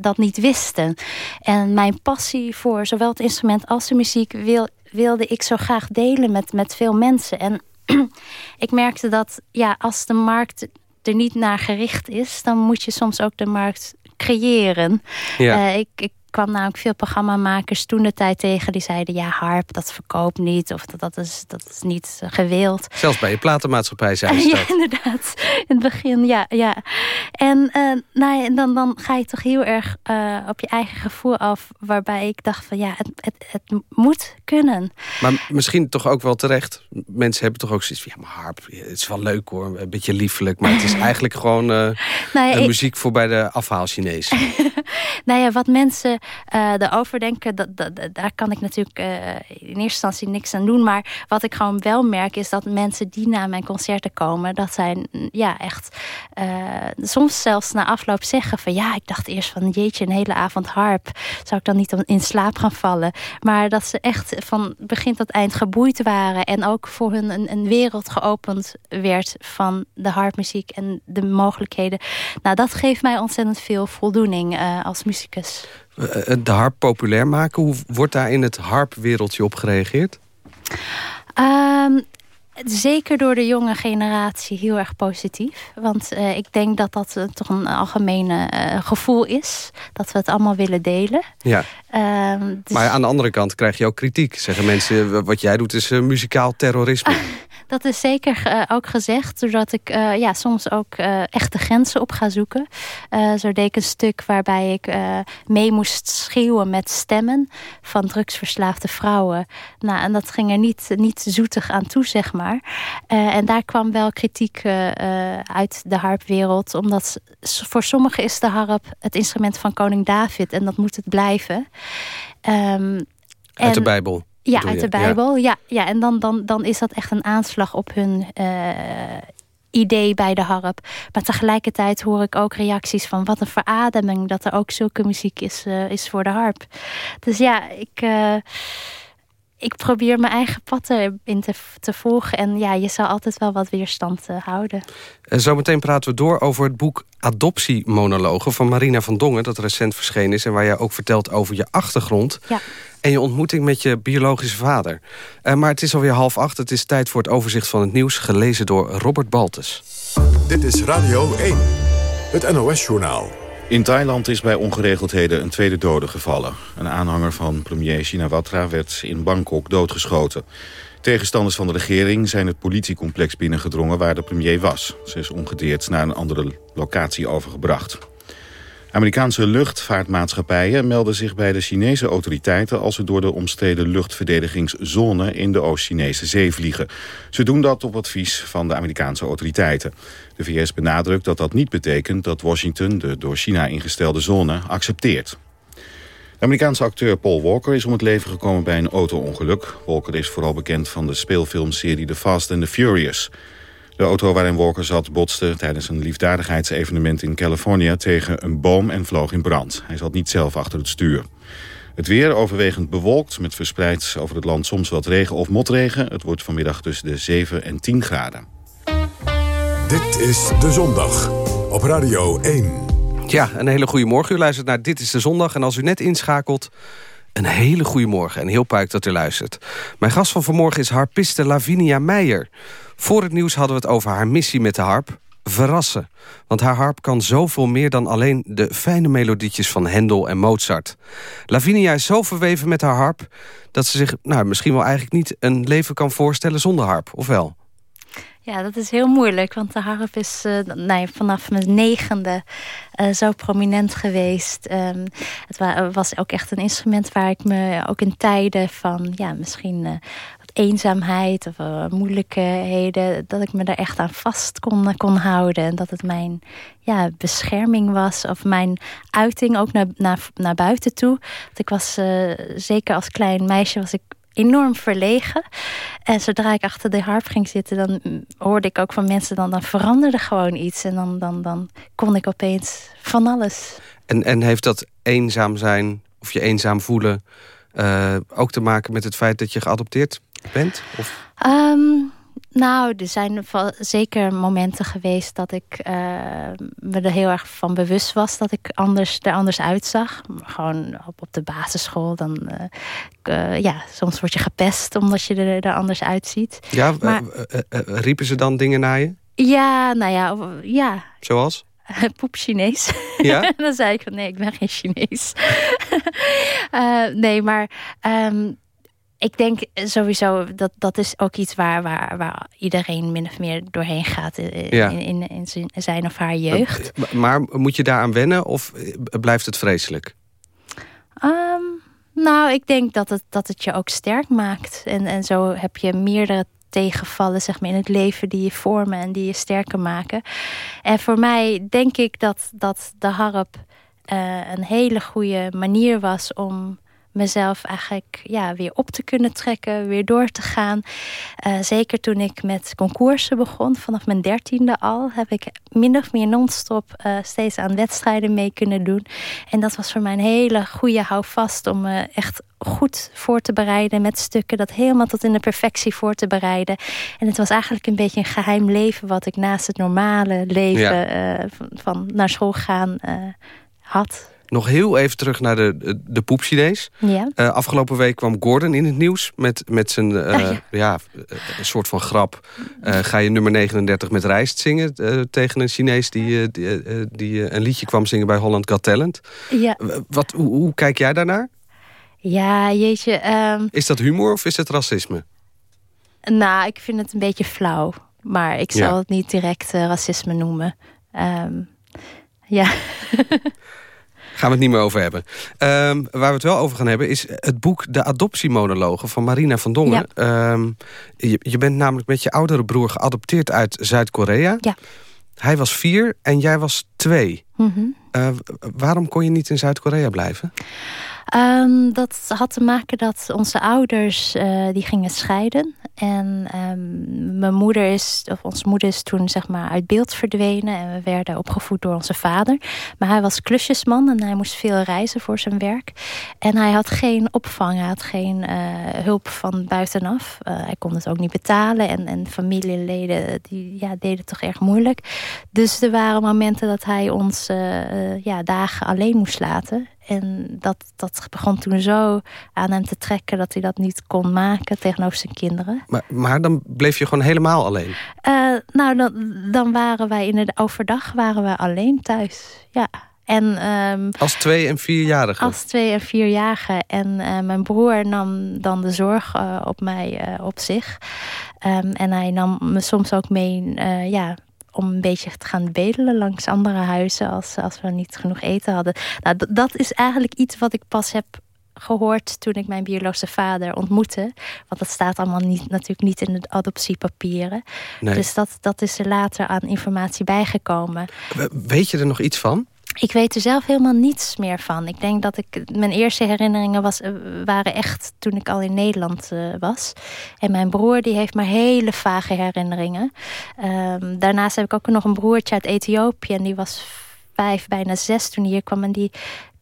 dat niet wisten. En mijn passie voor zowel het instrument als de muziek wil, wilde ik zo graag delen met, met veel mensen. En [clears throat] ik merkte dat ja, als de markt er niet naar gericht is, dan moet je soms ook de markt creëren. Ja. Uh, ik, ik kwam namelijk veel programmamakers toen de tijd tegen. Die zeiden, ja, harp, dat verkoopt niet. Of dat, dat, is, dat is niet gewild. Zelfs bij je platenmaatschappij [laughs] zei ze Ja, inderdaad. In het begin, ja. ja. En uh, nou ja, dan, dan ga je toch heel erg uh, op je eigen gevoel af. Waarbij ik dacht van, ja, het, het, het moet kunnen. Maar misschien toch ook wel terecht. Mensen hebben toch ook zoiets van, ja, maar harp, het is wel leuk hoor. Een beetje liefelijk. Maar het is [laughs] eigenlijk gewoon uh, nou ja, een ik... muziek voor bij de afhaal-Chinees. [laughs] nou ja, wat mensen uh, erover denken, dat, daar kan ik natuurlijk uh, in eerste instantie niks aan doen. Maar wat ik gewoon wel merk is dat mensen die naar mijn concerten komen, dat zijn ja echt uh, soms zelfs na afloop zeggen van ja, ik dacht eerst van jeetje, een hele avond harp. Zou ik dan niet in slaap gaan vallen? Maar dat ze echt van begin tot eind geboeid waren en ook voor hun een, een wereld geopend werd van de harpmuziek en de mogelijkheden. Nou, dat geeft mij ontzettend veel voldoening als muzikus de harp populair maken. Hoe wordt daar in het harpwereldje op gereageerd? Um, zeker door de jonge generatie heel erg positief. Want uh, ik denk dat dat uh, toch een algemeen uh, gevoel is. Dat we het allemaal willen delen. Ja. Um, dus... Maar aan de andere kant krijg je ook kritiek. Zeggen mensen, wat jij doet is muzikaal terrorisme. [laughs] Dat is zeker uh, ook gezegd, doordat ik uh, ja, soms ook uh, echte grenzen op ga zoeken. zo deed ik een stuk waarbij ik mee moest schreeuwen met stemmen van drugsverslaafde vrouwen. Nou, en dat ging er niet, niet zoetig aan toe, zeg maar. en daar kwam wel kritiek uit de harpwereld, omdat voor sommigen is de harp het instrument van koning David en dat moet het blijven. Um, uit de Bijbel. Ja, uit de Bijbel. Ja, ja, en dan, dan, dan is dat echt een aanslag op hun uh, idee bij de harp. Maar tegelijkertijd hoor ik ook reacties van wat een verademing dat er ook zulke muziek is, uh, is voor de harp. Dus ja, ik. Uh, ik probeer mijn eigen pad erin te, te volgen. En ja, je zal altijd wel wat weerstand uh, houden. En zometeen praten we door over het boek Adoptiemonologen van Marina van Dongen... dat recent verschenen is en waar jij ook vertelt over je achtergrond... Ja. en je ontmoeting met je biologische vader. Uh, maar het is alweer half acht, het is tijd voor het overzicht van het nieuws... gelezen door Robert Baltus. Dit is Radio 1, het NOS-journaal. In Thailand is bij ongeregeldheden een tweede dode gevallen. Een aanhanger van premier Shinawatra werd in Bangkok doodgeschoten. Tegenstanders van de regering zijn het politiecomplex binnengedrongen waar de premier was. Ze is ongedeerd naar een andere locatie overgebracht. Amerikaanse luchtvaartmaatschappijen melden zich bij de Chinese autoriteiten... als ze door de omstreden luchtverdedigingszone in de Oost-Chinese zee vliegen. Ze doen dat op advies van de Amerikaanse autoriteiten. De VS benadrukt dat dat niet betekent dat Washington de door China ingestelde zone accepteert. De Amerikaanse acteur Paul Walker is om het leven gekomen bij een auto-ongeluk. Walker is vooral bekend van de speelfilmserie The Fast and the Furious... De auto waarin Walker zat botste tijdens een liefdadigheidsevenement in Californië tegen een boom en vloog in brand. Hij zat niet zelf achter het stuur. Het weer overwegend bewolkt met verspreid over het land soms wat regen of motregen. Het wordt vanmiddag tussen de 7 en 10 graden. Dit is De Zondag op Radio 1. Ja, een hele goede morgen. U luistert naar Dit is De Zondag. En als u net inschakelt, een hele goede morgen en heel puik dat u luistert. Mijn gast van vanmorgen is harpiste Lavinia Meijer. Voor het nieuws hadden we het over haar missie met de harp. Verrassen. Want haar harp kan zoveel meer dan alleen de fijne melodietjes van Hendel en Mozart. Lavinia is zo verweven met haar harp... dat ze zich nou, misschien wel eigenlijk niet een leven kan voorstellen zonder harp, of wel? Ja, dat is heel moeilijk, want de harp is nee, vanaf mijn negende uh, zo prominent geweest. Um, het was ook echt een instrument waar ik me ook in tijden van ja, misschien uh, eenzaamheid of uh, moeilijkheden, dat ik me daar echt aan vast kon, kon houden. En dat het mijn ja, bescherming was of mijn uiting ook naar, naar, naar buiten toe. Want ik was uh, zeker als klein meisje was ik enorm verlegen. En zodra ik achter de harp ging zitten, dan hoorde ik ook van mensen, dan, dan veranderde gewoon iets. En dan, dan, dan kon ik opeens van alles. En, en heeft dat eenzaam zijn of je eenzaam voelen ook te maken met het feit dat je geadopteerd bent? Of? Um, nou, er zijn zeker momenten geweest dat ik uh, me er heel erg van bewust was dat ik anders, er anders uitzag. Gewoon op, op de basisschool, dan uh, uh, ja, soms word je gepest omdat je er, er anders uitziet. Ja, maar, riepen ze dan dingen naar je? Ja, nou ja. ja. Zoals? [laughs] poep Chinees. Ja? [laughs] dan zei ik van nee, ik ben geen Chinees. [laughs] nee, maar um, ik denk sowieso dat dat is ook iets waar, waar, waar iedereen min of meer doorheen gaat in, in, in, zijn of haar jeugd. Maar moet je daaraan wennen of blijft het vreselijk? Um, nou, ik denk dat het, dat het je ook sterk maakt. En, en zo heb je meerdere tegenvallen zeg maar, in het leven die je vormen en die je sterker maken. En voor mij denk ik dat, dat de harp uh, een hele goede manier was om mezelf eigenlijk ja, weer op te kunnen trekken, weer door te gaan. Uh, zeker toen ik met concoursen begon, vanaf mijn dertiende al, heb ik min of meer non-stop uh, steeds aan wedstrijden mee kunnen doen. En dat was voor mij een hele goede houvast om me echt goed voor te bereiden met stukken, dat helemaal tot in de perfectie voor te bereiden. En het was eigenlijk een beetje een geheim leven wat ik naast het normale leven ja. van, naar school gaan had. Nog heel even terug naar de, de poepchinees. Ja. Uh, afgelopen week kwam Gordon in het nieuws met, met zijn uh, ja. een soort van grap. Uh, ga je nummer 39 met rijst zingen tegen een Chinees die, die, die een liedje kwam zingen bij Holland Got Talent. Ja. Wat, hoe, hoe, kijk jij daarnaar? Ja, jeetje. Um... Is dat humor of is het racisme? Nou, ik vind het een beetje flauw. Maar ik zal Ja. het niet direct eh, racisme noemen. Ehm, ja. [laughs] Gaan we het niet meer over hebben. Ehm, waar we het wel over gaan hebben is het boek De Adoptiemonologen van Marina van Dongen. Ehm, je, je bent namelijk met je oudere broer geadopteerd uit Zuid-Korea. Ja. Hij was vier en jij was twee. Mhm. Eh, waarom kon je niet in Zuid-Korea blijven? Ehm, dat had te maken dat onze ouders eh, die gingen scheiden. En ehm, mijn moeder is, of onze moeder is toen zeg maar uit beeld verdwenen. En we werden opgevoed door onze vader. Maar hij was klusjesman en hij moest veel reizen voor zijn werk. En hij had geen opvang, hij had geen eh, hulp van buitenaf. Eh, hij kon het ook niet betalen. En, en familieleden die, ja, deden het toch erg moeilijk. Dus er waren momenten dat hij ons ja, dagen alleen moest laten. En dat, dat begon toen zo aan hem te trekken dat hij dat niet kon maken tegenover zijn kinderen. Maar, maar dan bleef je gewoon helemaal alleen. Eh, nou, dan, dan waren wij in het overdag waren wij alleen thuis. Ja. En ehm, Als twee- en vierjarige. als twee- en vierjarige. En eh, mijn broer nam dan de zorg eh, op mij op zich. Ehm, en hij nam me soms ook mee ja, om een beetje te gaan bedelen langs andere huizen als, als we niet genoeg eten hadden. Nou, dat is eigenlijk iets wat ik pas heb gehoord toen ik mijn biologische vader ontmoette. Want dat staat allemaal niet, natuurlijk niet in de adoptiepapieren. Nee. Dus dat, dat is er later aan informatie bijgekomen. We- Weet je er nog iets van? Ik weet er zelf helemaal niets meer van. Ik denk dat ik mijn eerste herinneringen was, eh, waren echt toen ik al in Nederland eh, was. En mijn broer die heeft maar hele vage herinneringen. Ehm, daarnaast heb ik ook nog een broertje uit Ethiopië. En die was vijf, bijna zes toen hij hier kwam. En die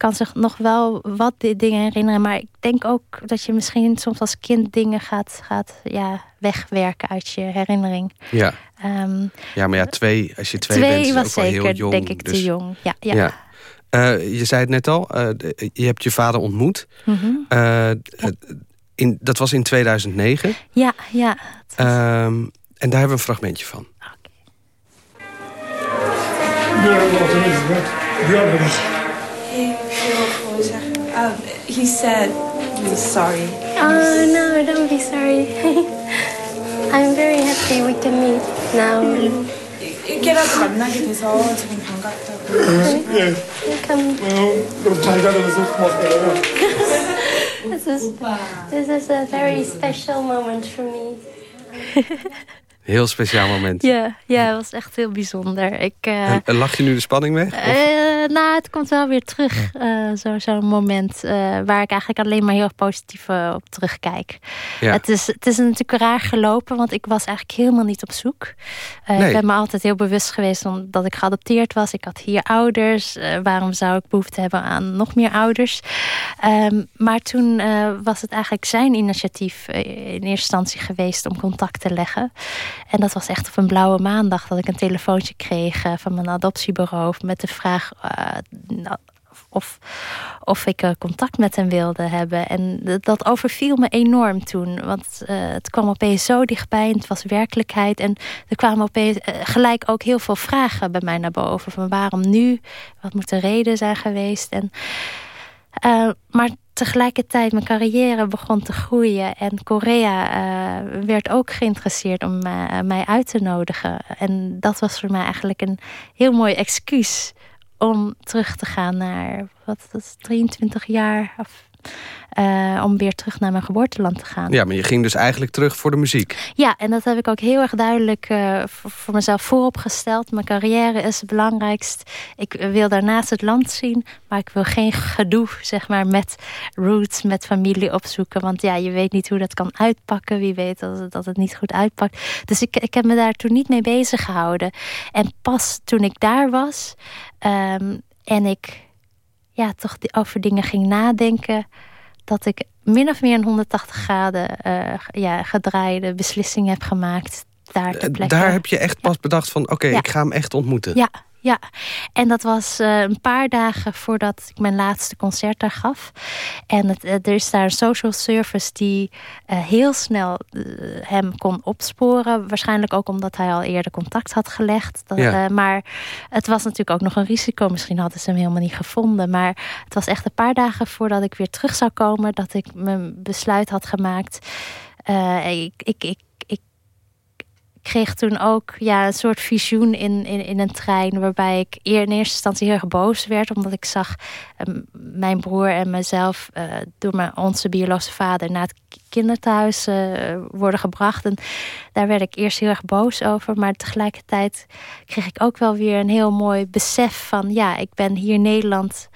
kan zich nog wel wat di- dingen herinneren. Maar ik denk ook dat je misschien soms als kind dingen gaat, gaat ja, wegwerken uit je herinnering. Ja. Ehm, Ja, maar ja, twee, als je twee, twee bent, is het was ook wel heel zeker, jong. denk ik, dus- te jong. Ja, ja. Eh, je zei het net al, eh, je hebt je vader ontmoet. Mhm. Eh, eh, in, dat was in 2009. Ja, ja. Ehm, en daar hebben we een fragmentje van. Um, he said he's sorry. Oh no, don't be sorry. [laughs] I'm very happy we can meet now. 깨라도 만나게 돼서 지금 반갑다고. 예. Welcome. 너무 잘 다녀서 고맙다요. [laughs] This is this is a very special moment for me. [laughs] Heel speciaal moment. Ja, ja, het was echt heel bijzonder. Ik, eh, En, en lach je nu de spanning weg? Of- eh, nou, het komt wel weer terug. eh, zo- Zo'n moment eh, waar ik eigenlijk alleen maar heel positief op terugkijk. Ja. Het, is, het is natuurlijk raar gelopen, want ik was eigenlijk helemaal niet op zoek. Eh, Nee. Ik ben me altijd heel bewust geweest omdat ik geadopteerd was. Ik had hier ouders. Waarom zou ik behoefte hebben aan nog meer ouders? Ehm, maar toen eh, was het eigenlijk zijn initiatief in eerste instantie geweest om contact te leggen. En dat was echt op een blauwe maandag dat ik een telefoontje kreeg eh, van mijn adoptiebureau met de vraag eh, nou, of, of ik eh, contact met hem wilde hebben. En dat overviel me enorm toen. Want het kwam opeens zo dichtbij en het was werkelijkheid. En er kwamen opeens gelijk ook heel veel vragen bij mij naar boven. Van waarom nu? Wat moet de reden zijn geweest? En, eh, maar tegelijkertijd, mijn carrière begon te groeien. En Korea eh, werd ook geïnteresseerd om eh, mij uit te nodigen. En dat was voor mij eigenlijk een heel mooi excuus om terug te gaan naar, wat het, 23 jaar. Of, eh, om weer terug naar mijn geboorteland te gaan. Ja, maar je ging dus eigenlijk terug voor de muziek. Ja, en dat heb ik ook heel erg duidelijk eh, voor, mezelf vooropgesteld. Mijn carrière is het belangrijkst. Ik wil daarnaast het land zien, maar ik wil geen gedoe, zeg maar, met roots, met familie opzoeken. Want ja, je weet niet hoe dat kan uitpakken. Wie weet dat het, dat het niet goed uitpakt. Dus ik, ik heb me daar toen niet mee bezig gehouden. En pas toen ik daar was ehm, en ik ja, toch die- over dingen ging nadenken dat ik min of meer een 180 graden eh, ja, gedraaide beslissing heb gemaakt. Daar ter Eh, plekke. Daar heb je echt pas bedacht van, oké, ik ga hem echt ontmoeten. Ja, ja. En dat was eh, een paar dagen voordat ik mijn laatste concert daar gaf. En het, eh, er is daar een social service die eh, heel snel hem kon opsporen. Waarschijnlijk ook omdat hij al eerder contact had gelegd. Dat, Ja. maar het was natuurlijk ook nog een risico. Misschien hadden ze hem helemaal niet gevonden. Maar het was echt een paar dagen voordat ik weer terug zou komen... dat ik mijn besluit had gemaakt. Ik, ik, ik kreeg toen ook ja, een soort visioen in, in, in een trein. Waarbij ik in eerste instantie heel erg boos werd. Omdat ik zag uh, mijn broer en mezelf uh, door mijn, onze biologische vader naar het kinderthuis uh, worden gebracht. En daar werd ik eerst heel erg boos over. Maar tegelijkertijd kreeg ik ook wel weer een heel mooi besef van ja, ik ben hier Nederland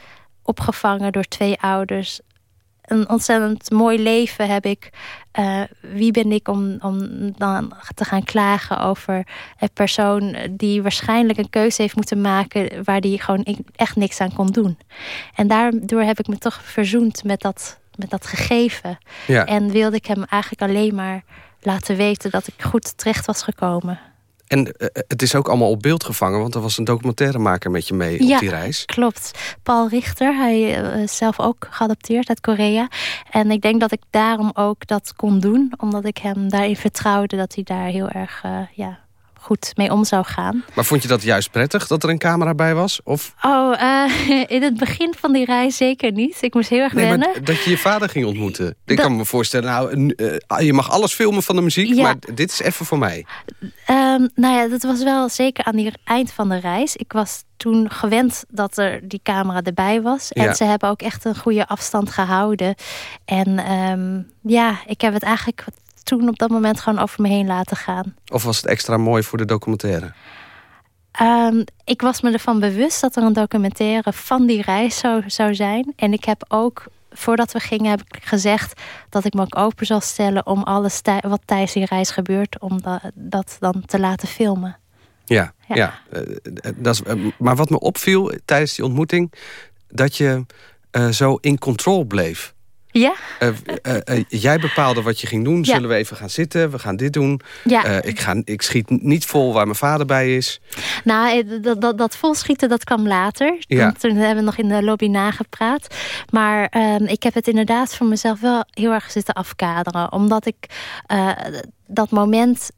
opgevangen door twee ouders een ontzettend mooi leven heb ik. Uh, wie ben ik om, om dan te gaan klagen over een persoon die waarschijnlijk een keuze heeft moeten maken waar die gewoon echt niks aan kon doen. En daardoor heb ik me toch verzoend met dat, met dat gegeven. Ja. En wilde ik hem eigenlijk alleen maar laten weten dat ik goed terecht was gekomen. En uh, het is ook allemaal op beeld gevangen, want er was een documentairemaker met je mee ja, op die reis. Klopt. Paul Richter, hij uh, is zelf ook geadopteerd uit Korea. En ik denk dat ik daarom ook dat kon doen, omdat ik hem daarin vertrouwde dat hij daar heel erg ja, goed mee om zou gaan. Maar vond je dat juist prettig dat er een camera bij was? Of? Oh, uh, [laughs] in het begin van die reis zeker niet. Ik moest heel erg nee, wennen. dat je je vader ging ontmoeten. Ik kan me voorstellen, nou, uh, je mag alles filmen van de muziek, ja. maar dit is even voor mij. Um, nou ja, dat was wel zeker aan die eind van de reis. Ik was toen gewend dat er die camera erbij was. En ja. ze hebben ook echt een goede afstand gehouden. En um, ja, ik heb het eigenlijk toen op dat moment gewoon over me heen laten gaan. Of was het extra mooi voor de documentaire? Um, ik was me ervan bewust dat er een documentaire van die reis zou, zou zijn. En ik heb ook, voordat we gingen, heb ik gezegd dat ik me ook open zal stellen om alles wat tijdens die reis gebeurt, om dat, dat dan te laten filmen. Ja, ja. ja. Uh, dat is, uh, maar wat me opviel tijdens die ontmoeting, dat je uh, zo in control bleef. Ja. Uh, uh, uh, jij bepaalde wat je ging doen. Ja. Zullen we even gaan zitten? We gaan dit doen. Ja. ik, ga, ik schiet niet vol waar mijn vader bij is. Nou, dat, dat, dat volschieten dat kwam later. Ja. Toen hebben we nog in de lobby nagepraat. Maar ehm, ik heb het inderdaad voor mezelf wel heel erg zitten afkaderen. Omdat ik dat moment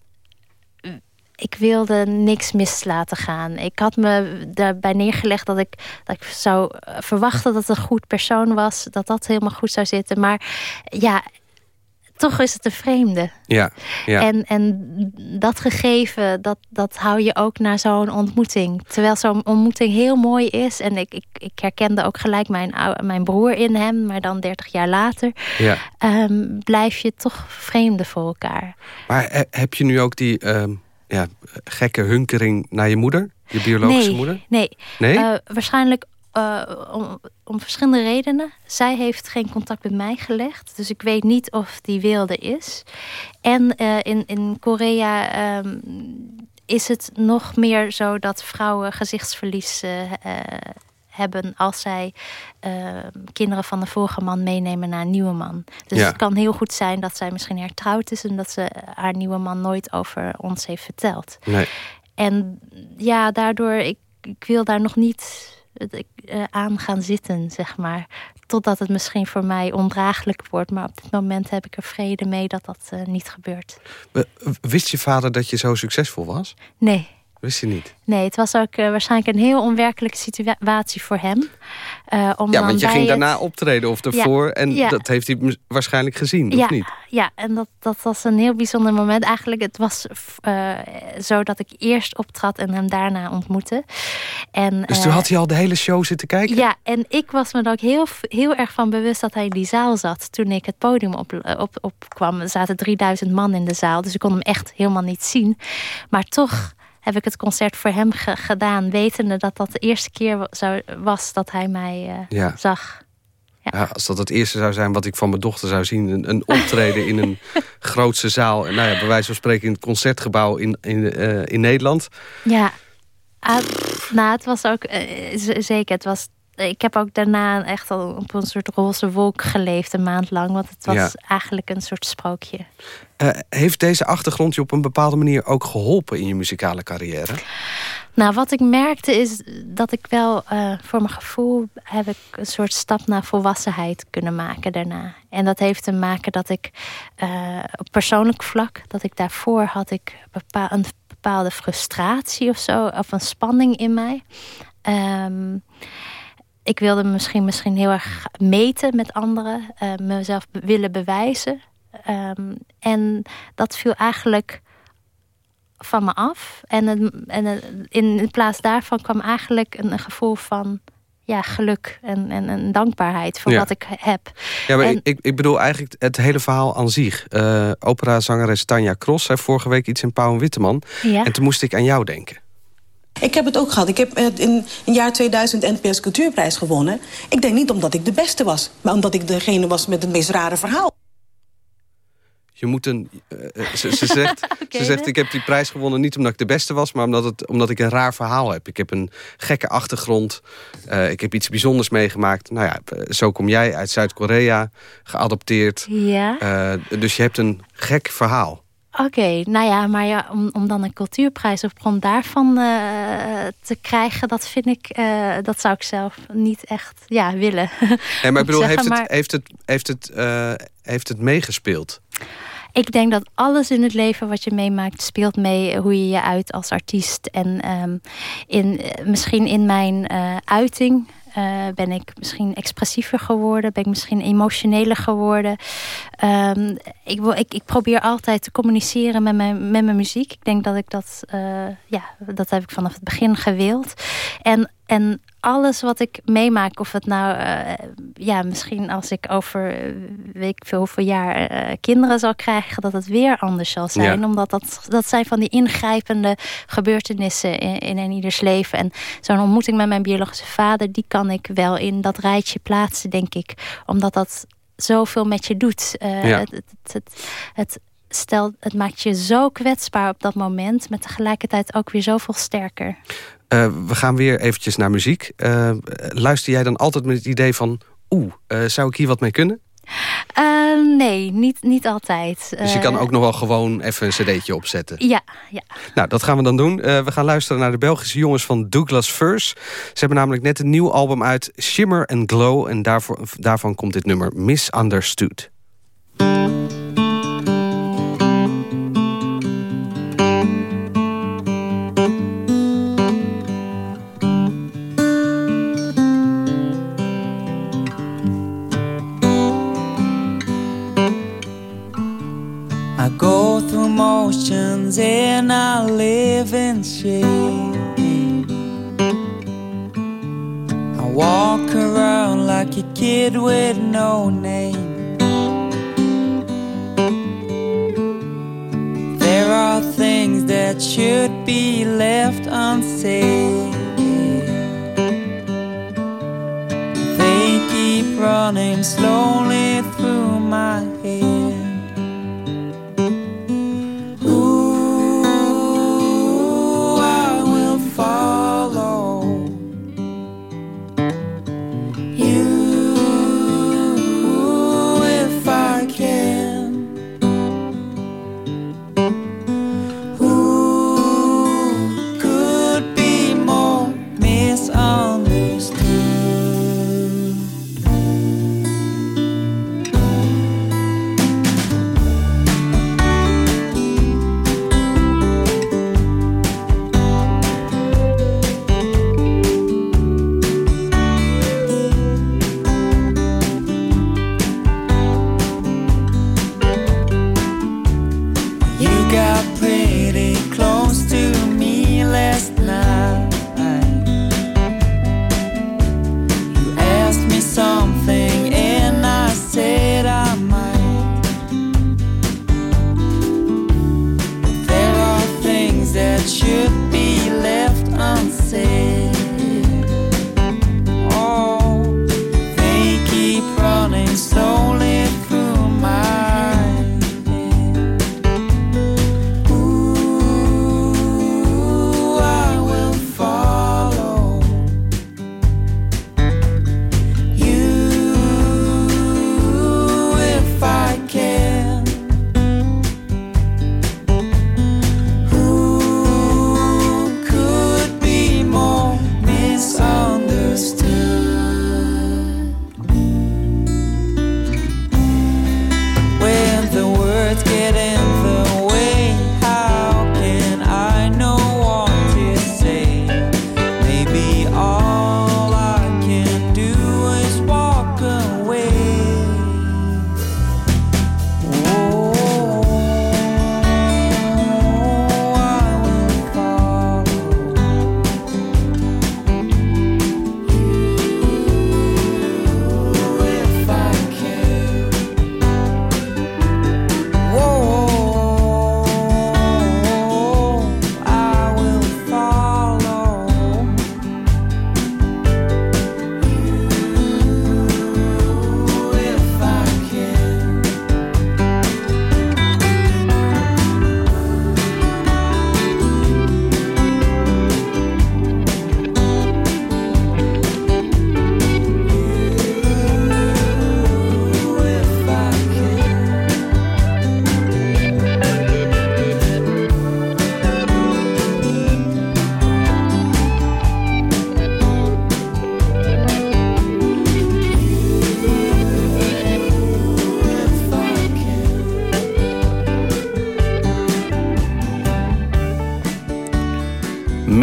ik wilde niks mis laten gaan. Ik had me daarbij neergelegd dat ik, dat ik zou verwachten dat het een goed persoon was. Dat dat helemaal goed zou zitten. Maar ja, toch is het een vreemde. Ja, ja. En, en dat gegeven, dat, dat hou je ook naar zo'n ontmoeting. Terwijl zo'n ontmoeting heel mooi is. En ik, ik, ik herkende ook gelijk mijn, mijn broer in hem. Maar dan 30 jaar later ja. um, blijf je toch vreemde voor elkaar. Maar heb je nu ook die... Um ja, gekke hunkering naar je moeder? Je biologische nee, moeder? Nee. nee? Uh, waarschijnlijk uh, om, om verschillende redenen. Zij heeft geen contact met mij gelegd. Dus ik weet niet of die wilde is. En uh, in, in Korea um, is het nog meer zo dat vrouwen gezichtsverlies hebben als zij uh, kinderen van de vorige man meenemen naar een nieuwe man. Dus ja. het kan heel goed zijn dat zij misschien hertrouwd is en dat ze haar nieuwe man nooit over ons heeft verteld. Nee. En ja, daardoor, ik, ik wil daar nog niet uh, aan gaan zitten, zeg maar. Totdat het misschien voor mij ondraaglijk wordt. Maar op dit moment heb ik er vrede mee dat dat uh, niet gebeurt. Wist je vader dat je zo succesvol was? Nee. Wist je niet? Nee, het was ook uh, waarschijnlijk een heel onwerkelijke situatie voor hem. Uh, om ja, want je ging het... daarna optreden of ervoor. Ja, en ja. dat heeft hij waarschijnlijk gezien, ja, of niet? Ja, en dat, dat was een heel bijzonder moment. Eigenlijk, het was uh, zo dat ik eerst optrad en hem daarna ontmoette. En, dus toen had hij al de hele show zitten kijken? Ja, en ik was me er ook heel, heel erg van bewust dat hij in die zaal zat. Toen ik het podium op, op, opkwam, er zaten 3000 man in de zaal. Dus ik kon hem echt helemaal niet zien. Maar toch heb ik het concert voor hem ge gedaan, wetende dat dat de eerste keer zou, was dat hij mij uh, ja. zag. Ja. ja. als dat het eerste zou zijn wat ik van mijn dochter zou zien, een, een optreden in een [laughs] grootse zaal, en nou ja, bij wijze van spreken in het concertgebouw in, in, uh, in Nederland. Ja, uh, nou, het was ook zeker. Het was ik heb ook daarna echt al op een soort roze wolk geleefd een maand lang. Want het was ja. eigenlijk een soort sprookje. Uh, heeft deze achtergrond je op een bepaalde manier ook geholpen in je muzikale carrière? Nou, wat ik merkte is dat ik wel, uh, voor mijn gevoel, heb ik een soort stap naar volwassenheid kunnen maken daarna. En dat heeft te maken dat ik uh, op persoonlijk vlak, dat ik daarvoor had ik bepaal, een bepaalde frustratie of zo, of een spanning in mij. Um, ik wilde misschien, misschien heel erg meten met anderen, uh, mezelf willen bewijzen. Um, en dat viel eigenlijk van me af. En, en in plaats daarvan kwam eigenlijk een, een gevoel van ja, geluk en, en, en dankbaarheid voor Ja. wat ik heb. Ja, maar En- ik, ik, bedoel eigenlijk het hele verhaal aan zich. Eh operazangeres Tanja Cross zei vorige week iets in Pauw en Witteman. Ja. En toen moest ik aan jou denken. Ik heb het ook gehad. Ik heb eh, in het jaar 2000 NPS Cultuurprijs gewonnen. Ik denk niet omdat ik de beste was, maar omdat ik degene was met het meest rare verhaal. Je moet een. eh, eh, ze, ze zegt, [laughs] ze zegt: Ik heb die prijs gewonnen niet omdat ik de beste was, maar omdat, het, omdat ik een raar verhaal heb. Ik heb een gekke achtergrond. ik heb iets bijzonders meegemaakt. Nou ja, zo kom jij uit Zuid-Korea, geadopteerd. Ja. Dus je hebt een gek verhaal. Oké, nou ja, maar ja, om, om dan een cultuurprijs op grond daarvan eh, te krijgen, dat vind ik, eh, dat zou ik zelf niet echt ja, willen. [laughs] Nee, maar ik bedoel, heeft het, heeft het, heeft het, eh, heeft het meegespeeld? Ik denk dat alles in het leven wat je meemaakt speelt mee hoe je je uit als artiest. En ehm, in, misschien in mijn uiting eh, ben ik misschien expressiever geworden, ben ik misschien emotioneler geworden. Ehm, ik, wil, ik, ik probeer altijd te communiceren met mijn, met mijn muziek. Ik denk dat ik dat, eh, ja, dat heb ik vanaf het begin gewild. En, en alles wat ik meemaak, of het nou, eh, ja, misschien als ik over eh, weet ik veel hoeveel jaar eh, kinderen zal krijgen, dat het weer anders zal zijn. Ja. Omdat dat, dat zijn van die ingrijpende gebeurtenissen in, in een ieders leven. En zo'n ontmoeting met mijn biologische vader, die kan ik wel in dat rijtje plaatsen, denk ik. Omdat dat zoveel met je doet. Ja. het, het, het, het, stel, het maakt je zo kwetsbaar op dat moment, maar tegelijkertijd ook weer zoveel sterker. Eh, we gaan weer eventjes naar muziek. Eh, luister jij dan altijd met het idee van... oeh, eh, zou ik hier wat mee kunnen? Nee, niet, niet altijd. Dus je kan ook nog wel gewoon even een cd'tje opzetten. Ja, ja. Nou, dat gaan we dan doen. We gaan luisteren naar de Belgische jongens van Douglas Furs. Ze hebben namelijk net een nieuw album uit, Shimmer and Glow. En daarvoor, daarvan komt dit nummer Misunderstood. I go through motions and I live in shame. I walk around like a kid with no name. There are things that should be left unsaid. They keep running slowly through my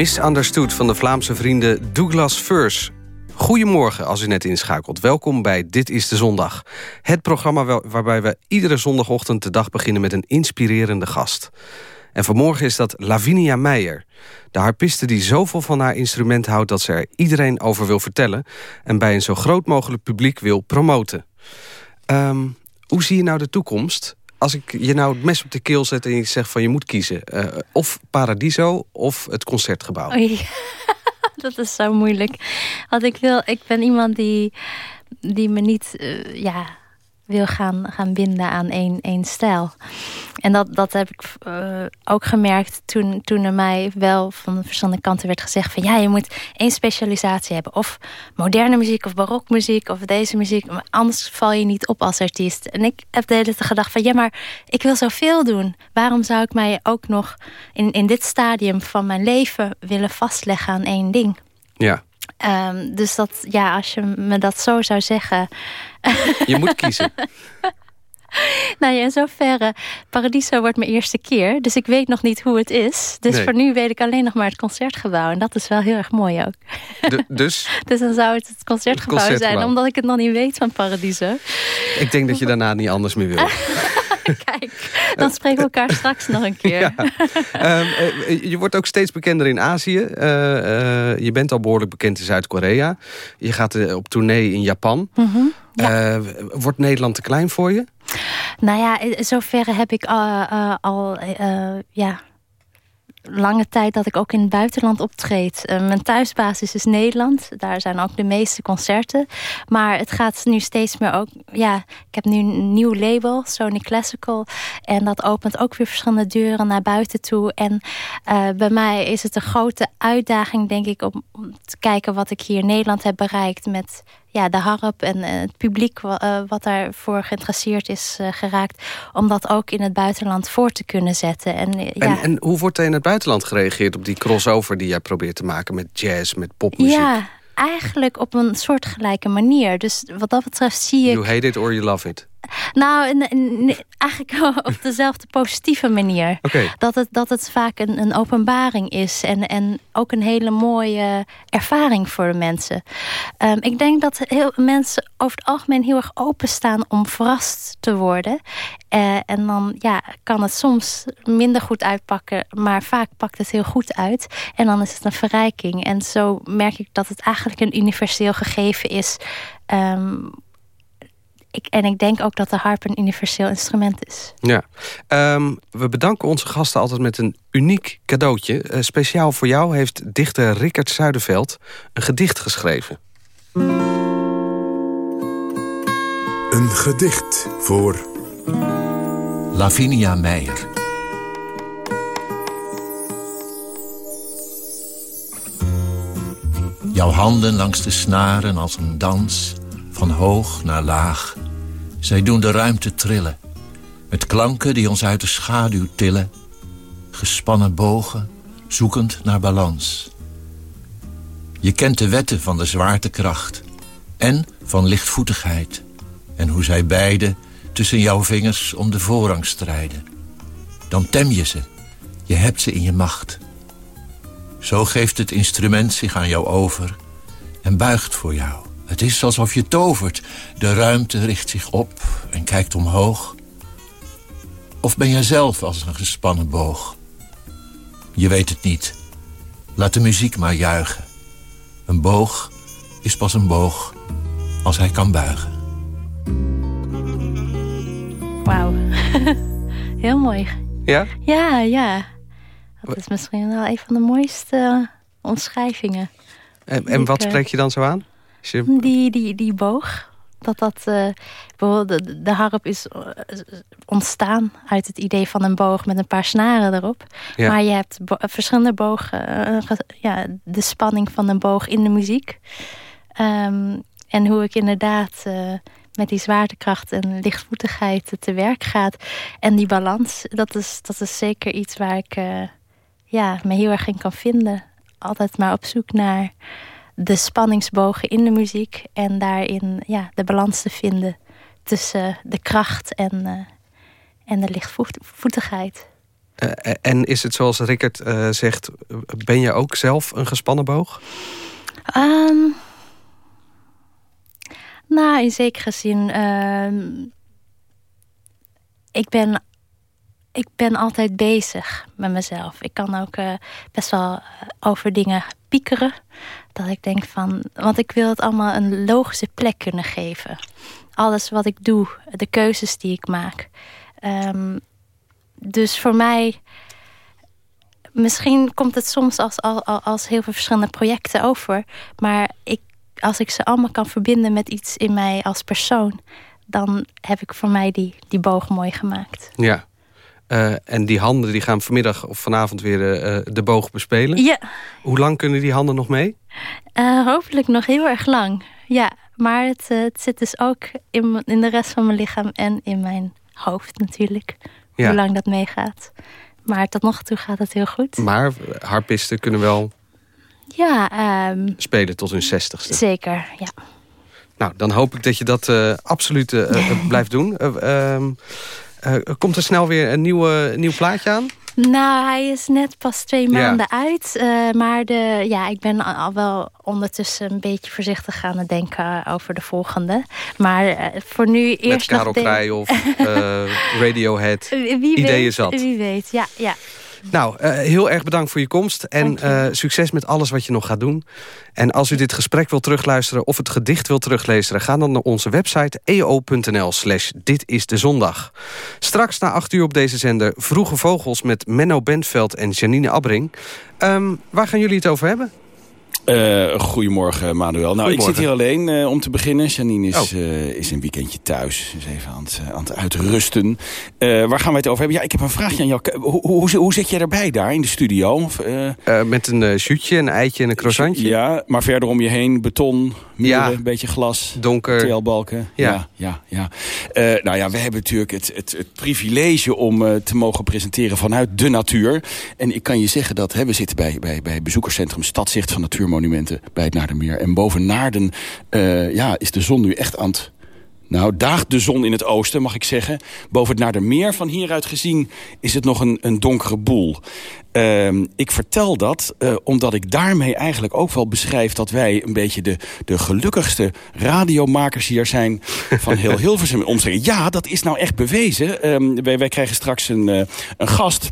Misunderstood van de Vlaamse vrienden Douglas Furs. Goedemorgen als u net inschakelt. Welkom bij Dit is de Zondag. Het programma waarbij we iedere zondagochtend de dag beginnen met een inspirerende gast. En vanmorgen is dat Lavinia Meijer. De harpiste die zoveel van haar instrument houdt... dat ze er iedereen over wil vertellen... en bij een zo groot mogelijk publiek wil promoten. Ehm, hoe zie je nou de toekomst? Als ik je nou het mes op de keel zet en je zegt van je moet kiezen... Uh, of Paradiso of het Concertgebouw. Oei. [laughs] dat is zo moeilijk. Want ik, wil, ik ben iemand die, die me niet... Uh, ja, wil gaan, gaan binden aan één, één stijl. En dat, dat heb ik uh, ook gemerkt toen, toen er mij wel van verschillende kanten werd gezegd... van ja, je moet één specialisatie hebben. Of moderne muziek of barokmuziek of deze muziek. Anders val je niet op als artiest. En ik heb de hele gedacht van ja, maar ik wil zoveel doen. Waarom zou ik mij ook nog in, in dit stadium van mijn leven willen vastleggen aan één ding? Ja. Um, dus dat, ja, als je me dat zo zou zeggen... Je moet kiezen. [laughs] [laughs] nou ja, in zoverre, Paradiso wordt mijn eerste keer. Dus ik weet nog niet hoe het is. Dus Nee. voor nu weet ik alleen nog maar het concertgebouw. En dat is wel heel erg mooi ook. De- dus [laughs] Dus dan zou het het concertgebouw, Het concertgebouw. zijn. Omdat ik het nog niet weet van Paradiso. ik denk dat je daarna niet anders meer wil. [laughs] Kijk, dan spreken we elkaar straks nog een keer. Ehm, eh, je wordt ook steeds bekender in Azië. Eh, eh, je bent al behoorlijk bekend in Zuid-Korea. Je gaat eh, op tournee in Japan. Eh, wordt Nederland te klein voor je? Nou ja, in zoverre heb ik al, eh, al eh, ja, lange tijd dat ik ook in het buitenland optreed. Eh, mijn thuisbasis is Nederland. Daar zijn ook de meeste concerten. Maar het gaat nu steeds meer ook... Ja, ik heb nu een nieuw label, Sony Classical. En dat opent ook weer verschillende deuren naar buiten toe. En eh, bij mij is het een grote uitdaging, denk ik... om, om te kijken wat ik hier in Nederland heb bereikt met ja, de harp en eh, het publiek eh, wat daarvoor geïnteresseerd is eh, geraakt, om dat ook in het buitenland voor te kunnen zetten. En, ja, En, en hoe wordt er in het buitenland gereageerd op die crossover die jij probeert te maken met jazz, met popmuziek? ja, eigenlijk op een soortgelijke manier. Dus wat dat betreft zie ik. You hate it or you love it. Nou, eigenlijk [laughs] op dezelfde positieve manier. Dat, het, dat het vaak een, een openbaring is. En, en ook een hele mooie ervaring voor de mensen. Ehm, ik denk dat heel, mensen over het algemeen heel erg openstaan om verrast te worden. Eh, en dan ja, kan het soms minder goed uitpakken. Maar vaak pakt het heel goed uit. En dan is het een verrijking. En zo merk ik dat het eigenlijk een universeel gegeven is. Ehm, ik, en ik denk ook dat de harp een universeel instrument is. Ja. Ehm, we bedanken onze gasten altijd met een uniek cadeautje. Eh, speciaal voor jou heeft dichter Rickert Zuiderveld een gedicht geschreven. Een gedicht voor Lavinia Meijer. Jouw handen langs de snaren als een dans, van hoog naar laag. Zij doen de ruimte trillen, met klanken die ons uit de schaduw tillen. Gespannen bogen, zoekend naar balans. Je kent de wetten van de zwaartekracht en van lichtvoetigheid. En hoe zij beide tussen jouw vingers om de voorrang strijden. Dan tem je ze, je hebt ze in je macht. Zo geeft het instrument zich aan jou over en buigt voor jou. Het is alsof je tovert. De ruimte richt zich op en kijkt omhoog. Of ben jij zelf als een gespannen boog? Je weet het niet. Laat de muziek maar juichen. Een boog is pas een boog als hij kan buigen. Wauw. [laughs] Heel mooi. Ja? Ja, ja. Dat is misschien wel een van de mooiste omschrijvingen. En, en wat eh, spreek je dan zo aan? Je- Die, die, die boog. Dat dat, bijvoorbeeld de, de harp is eh, ontstaan uit het idee van een boog met een paar snaren erop. Ja. Maar je hebt verschillende bogen, eh, ja, de spanning van een boog in de muziek. Ehm, en hoe ik inderdaad met die zwaartekracht en lichtvoetigheid te werk gaat. En die balans, dat is, dat is zeker iets waar ik ja, me heel erg in kan vinden. Altijd maar op zoek naar de spanningsbogen in de muziek. En daarin ja, de balans te vinden tussen de kracht en, eh, en de lichtvoetigheid. Eh, en is het zoals Rickert eh, zegt, ben je ook zelf een gespannen boog? Ehm, nou, in zekere zin. ehm, ik, ben, ik ben altijd bezig met mezelf. Ik kan ook eh, best wel eh, over dingen piekeren. Dat ik denk van. Want ik wil het allemaal een logische plek kunnen geven. Alles wat ik doe, de keuzes die ik maak. Ehm, dus voor mij. Misschien komt het soms als, als, als heel veel verschillende projecten over. Maar ik, als ik ze allemaal kan verbinden met iets in mij als persoon... dan heb ik voor mij die, die boog mooi gemaakt. Ja. Eh, en die handen die gaan vanmiddag of vanavond weer eh, de boog bespelen. Ja. Hoe lang kunnen die handen nog mee? Eh, hopelijk nog heel erg lang. Ja, maar het, eh, het zit dus ook in, in de rest van mijn lichaam en in mijn hoofd natuurlijk. Ja. Hoe lang dat meegaat. Maar tot nog toe gaat het heel goed. Maar harpisten kunnen wel Ja, ehm, spelen tot hun zestigste. zeker. Ja. Nou, dan hoop ik dat je dat eh, absoluut eh, eh, [laughs] blijft doen. Eh, ehm, eh, komt er snel weer een nieuwe, nieuw plaatje aan? Nou, hij is net pas twee Ja. maanden uit. eh, maar de, ja, ik ben al- wel ondertussen een beetje voorzichtig aan het denken over de volgende. Maar eh, voor nu Met eerst Karel nog... de- Krij of eh, [laughs] Radiohead. Wie Ideeën weet, zat. Wie weet, ja. ja. Nou, eh, heel erg bedankt voor je komst. En eh, succes met alles wat je nog gaat doen. En als u dit gesprek wilt terugluisteren of het gedicht wilt teruglezen... ga dan naar onze website eo.nl slash dit is de zondag. Straks na acht uur op deze zender Vroege Vogels... met Menno Bentveld en Janine Abbring. Ehm, waar gaan jullie het over hebben? Eh, goedemorgen, Manuel. Nou, ik Goedemorgen. zit hier alleen eh, om te beginnen. Janine is, Oh. eh, is een weekendje thuis. Is even aan het, aan het uitrusten. Waar gaan wij het over hebben? Ja, ik heb een vraagje aan jou. Hoe, hoe, hoe zit jij erbij daar in de studio? Of, met een uh, een eitje en een croissantje. Ja, maar verder om je heen beton, muren, Ja. een beetje glas. Donker. TL-balken. Ja. Ja, ja, ja. Nou ja, we hebben natuurlijk het, het, het privilege om te mogen presenteren vanuit de natuur. En ik kan je zeggen dat hè, we zitten bij, bij, bij bezoekerscentrum Stadzicht van Natuurmonumenten bij het Naardenmeer. En boven Naarden eh, ja, is de zon nu echt aan het nou, daagt de zon in het oosten, mag ik zeggen. Boven het Naardermeer van hieruit gezien is het nog een, een donkere boel. Ehm, ik vertel dat eh, omdat ik daarmee eigenlijk ook wel beschrijf... dat wij een beetje de, de gelukkigste radiomakers hier zijn... van heel [laughs] Hilversum en omstreken. Ja, dat is nou echt bewezen. Ehm, wij, wij krijgen straks een, eh, een gast...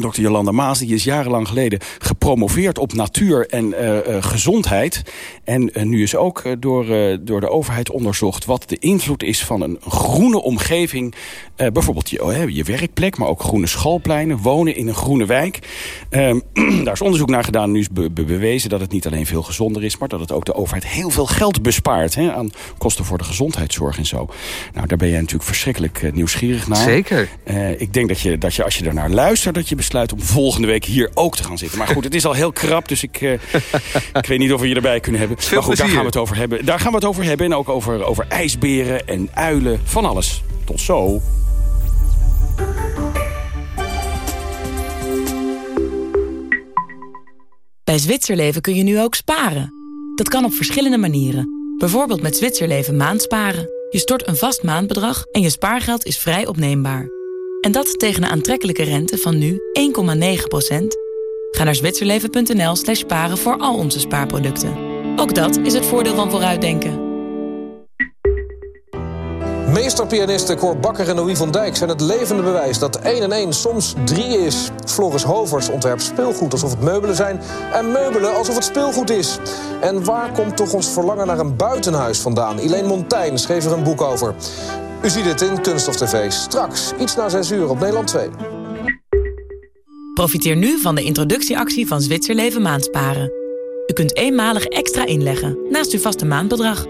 Dr. Jolanda Maas die is jarenlang geleden gepromoveerd op natuur en eh, eh, gezondheid. En eh, nu is ook door, door de overheid onderzocht wat de invloed is van een groene omgeving. Bijvoorbeeld je, oh, je werkplek, maar ook groene schoolpleinen, wonen in een groene wijk. Ehm, [clears throat] daar is onderzoek naar gedaan. Nu is be- be- bewezen dat het niet alleen veel gezonder is, maar dat het ook de overheid heel veel geld bespaart hè, aan kosten voor de gezondheidszorg en zo. Nou, daar ben jij natuurlijk verschrikkelijk nieuwsgierig naar. Zeker. Ik denk dat je, dat je als je daarnaar luistert... dat je besluit om volgende week hier ook te gaan zitten. Maar goed, het is al heel krap, dus ik, eh, [laughs] ik weet niet of we je erbij kunnen hebben. Veel maar goed, daar gaan we het over hebben. Daar gaan we het over hebben en ook over, over ijsberen en uilen. Van alles. Tot zo. Bij Zwitserleven kun je nu ook sparen. Dat kan op verschillende manieren. Bijvoorbeeld met Zwitserleven maandsparen. Je stort een vast maandbedrag en je spaargeld is vrij opneembaar. En dat tegen een aantrekkelijke rente van nu 1,9%. Ga naar zwitserleven.nl slash sparen voor al onze spaarproducten. Ook dat is het voordeel van vooruitdenken. Meesterpianisten Cor Bakker en Louis van Dijk zijn het levende bewijs dat 1 en 1 soms 3 is. Floris Hovers ontwerpt speelgoed alsof het meubelen zijn en meubelen alsof het speelgoed is. En waar komt toch ons verlangen naar een buitenhuis vandaan? Elaine Montaigne schreef er een boek over. U ziet het in Kunststof TV. Straks, iets na 6 uur op Nederland 2. Profiteer nu van de introductieactie van Zwitserleven maandsparen. U kunt eenmalig extra inleggen naast uw vaste maandbedrag.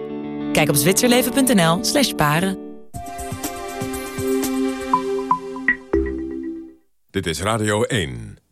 Kijk op zwitserleven.nl slash sparen. Dit is Radio 1.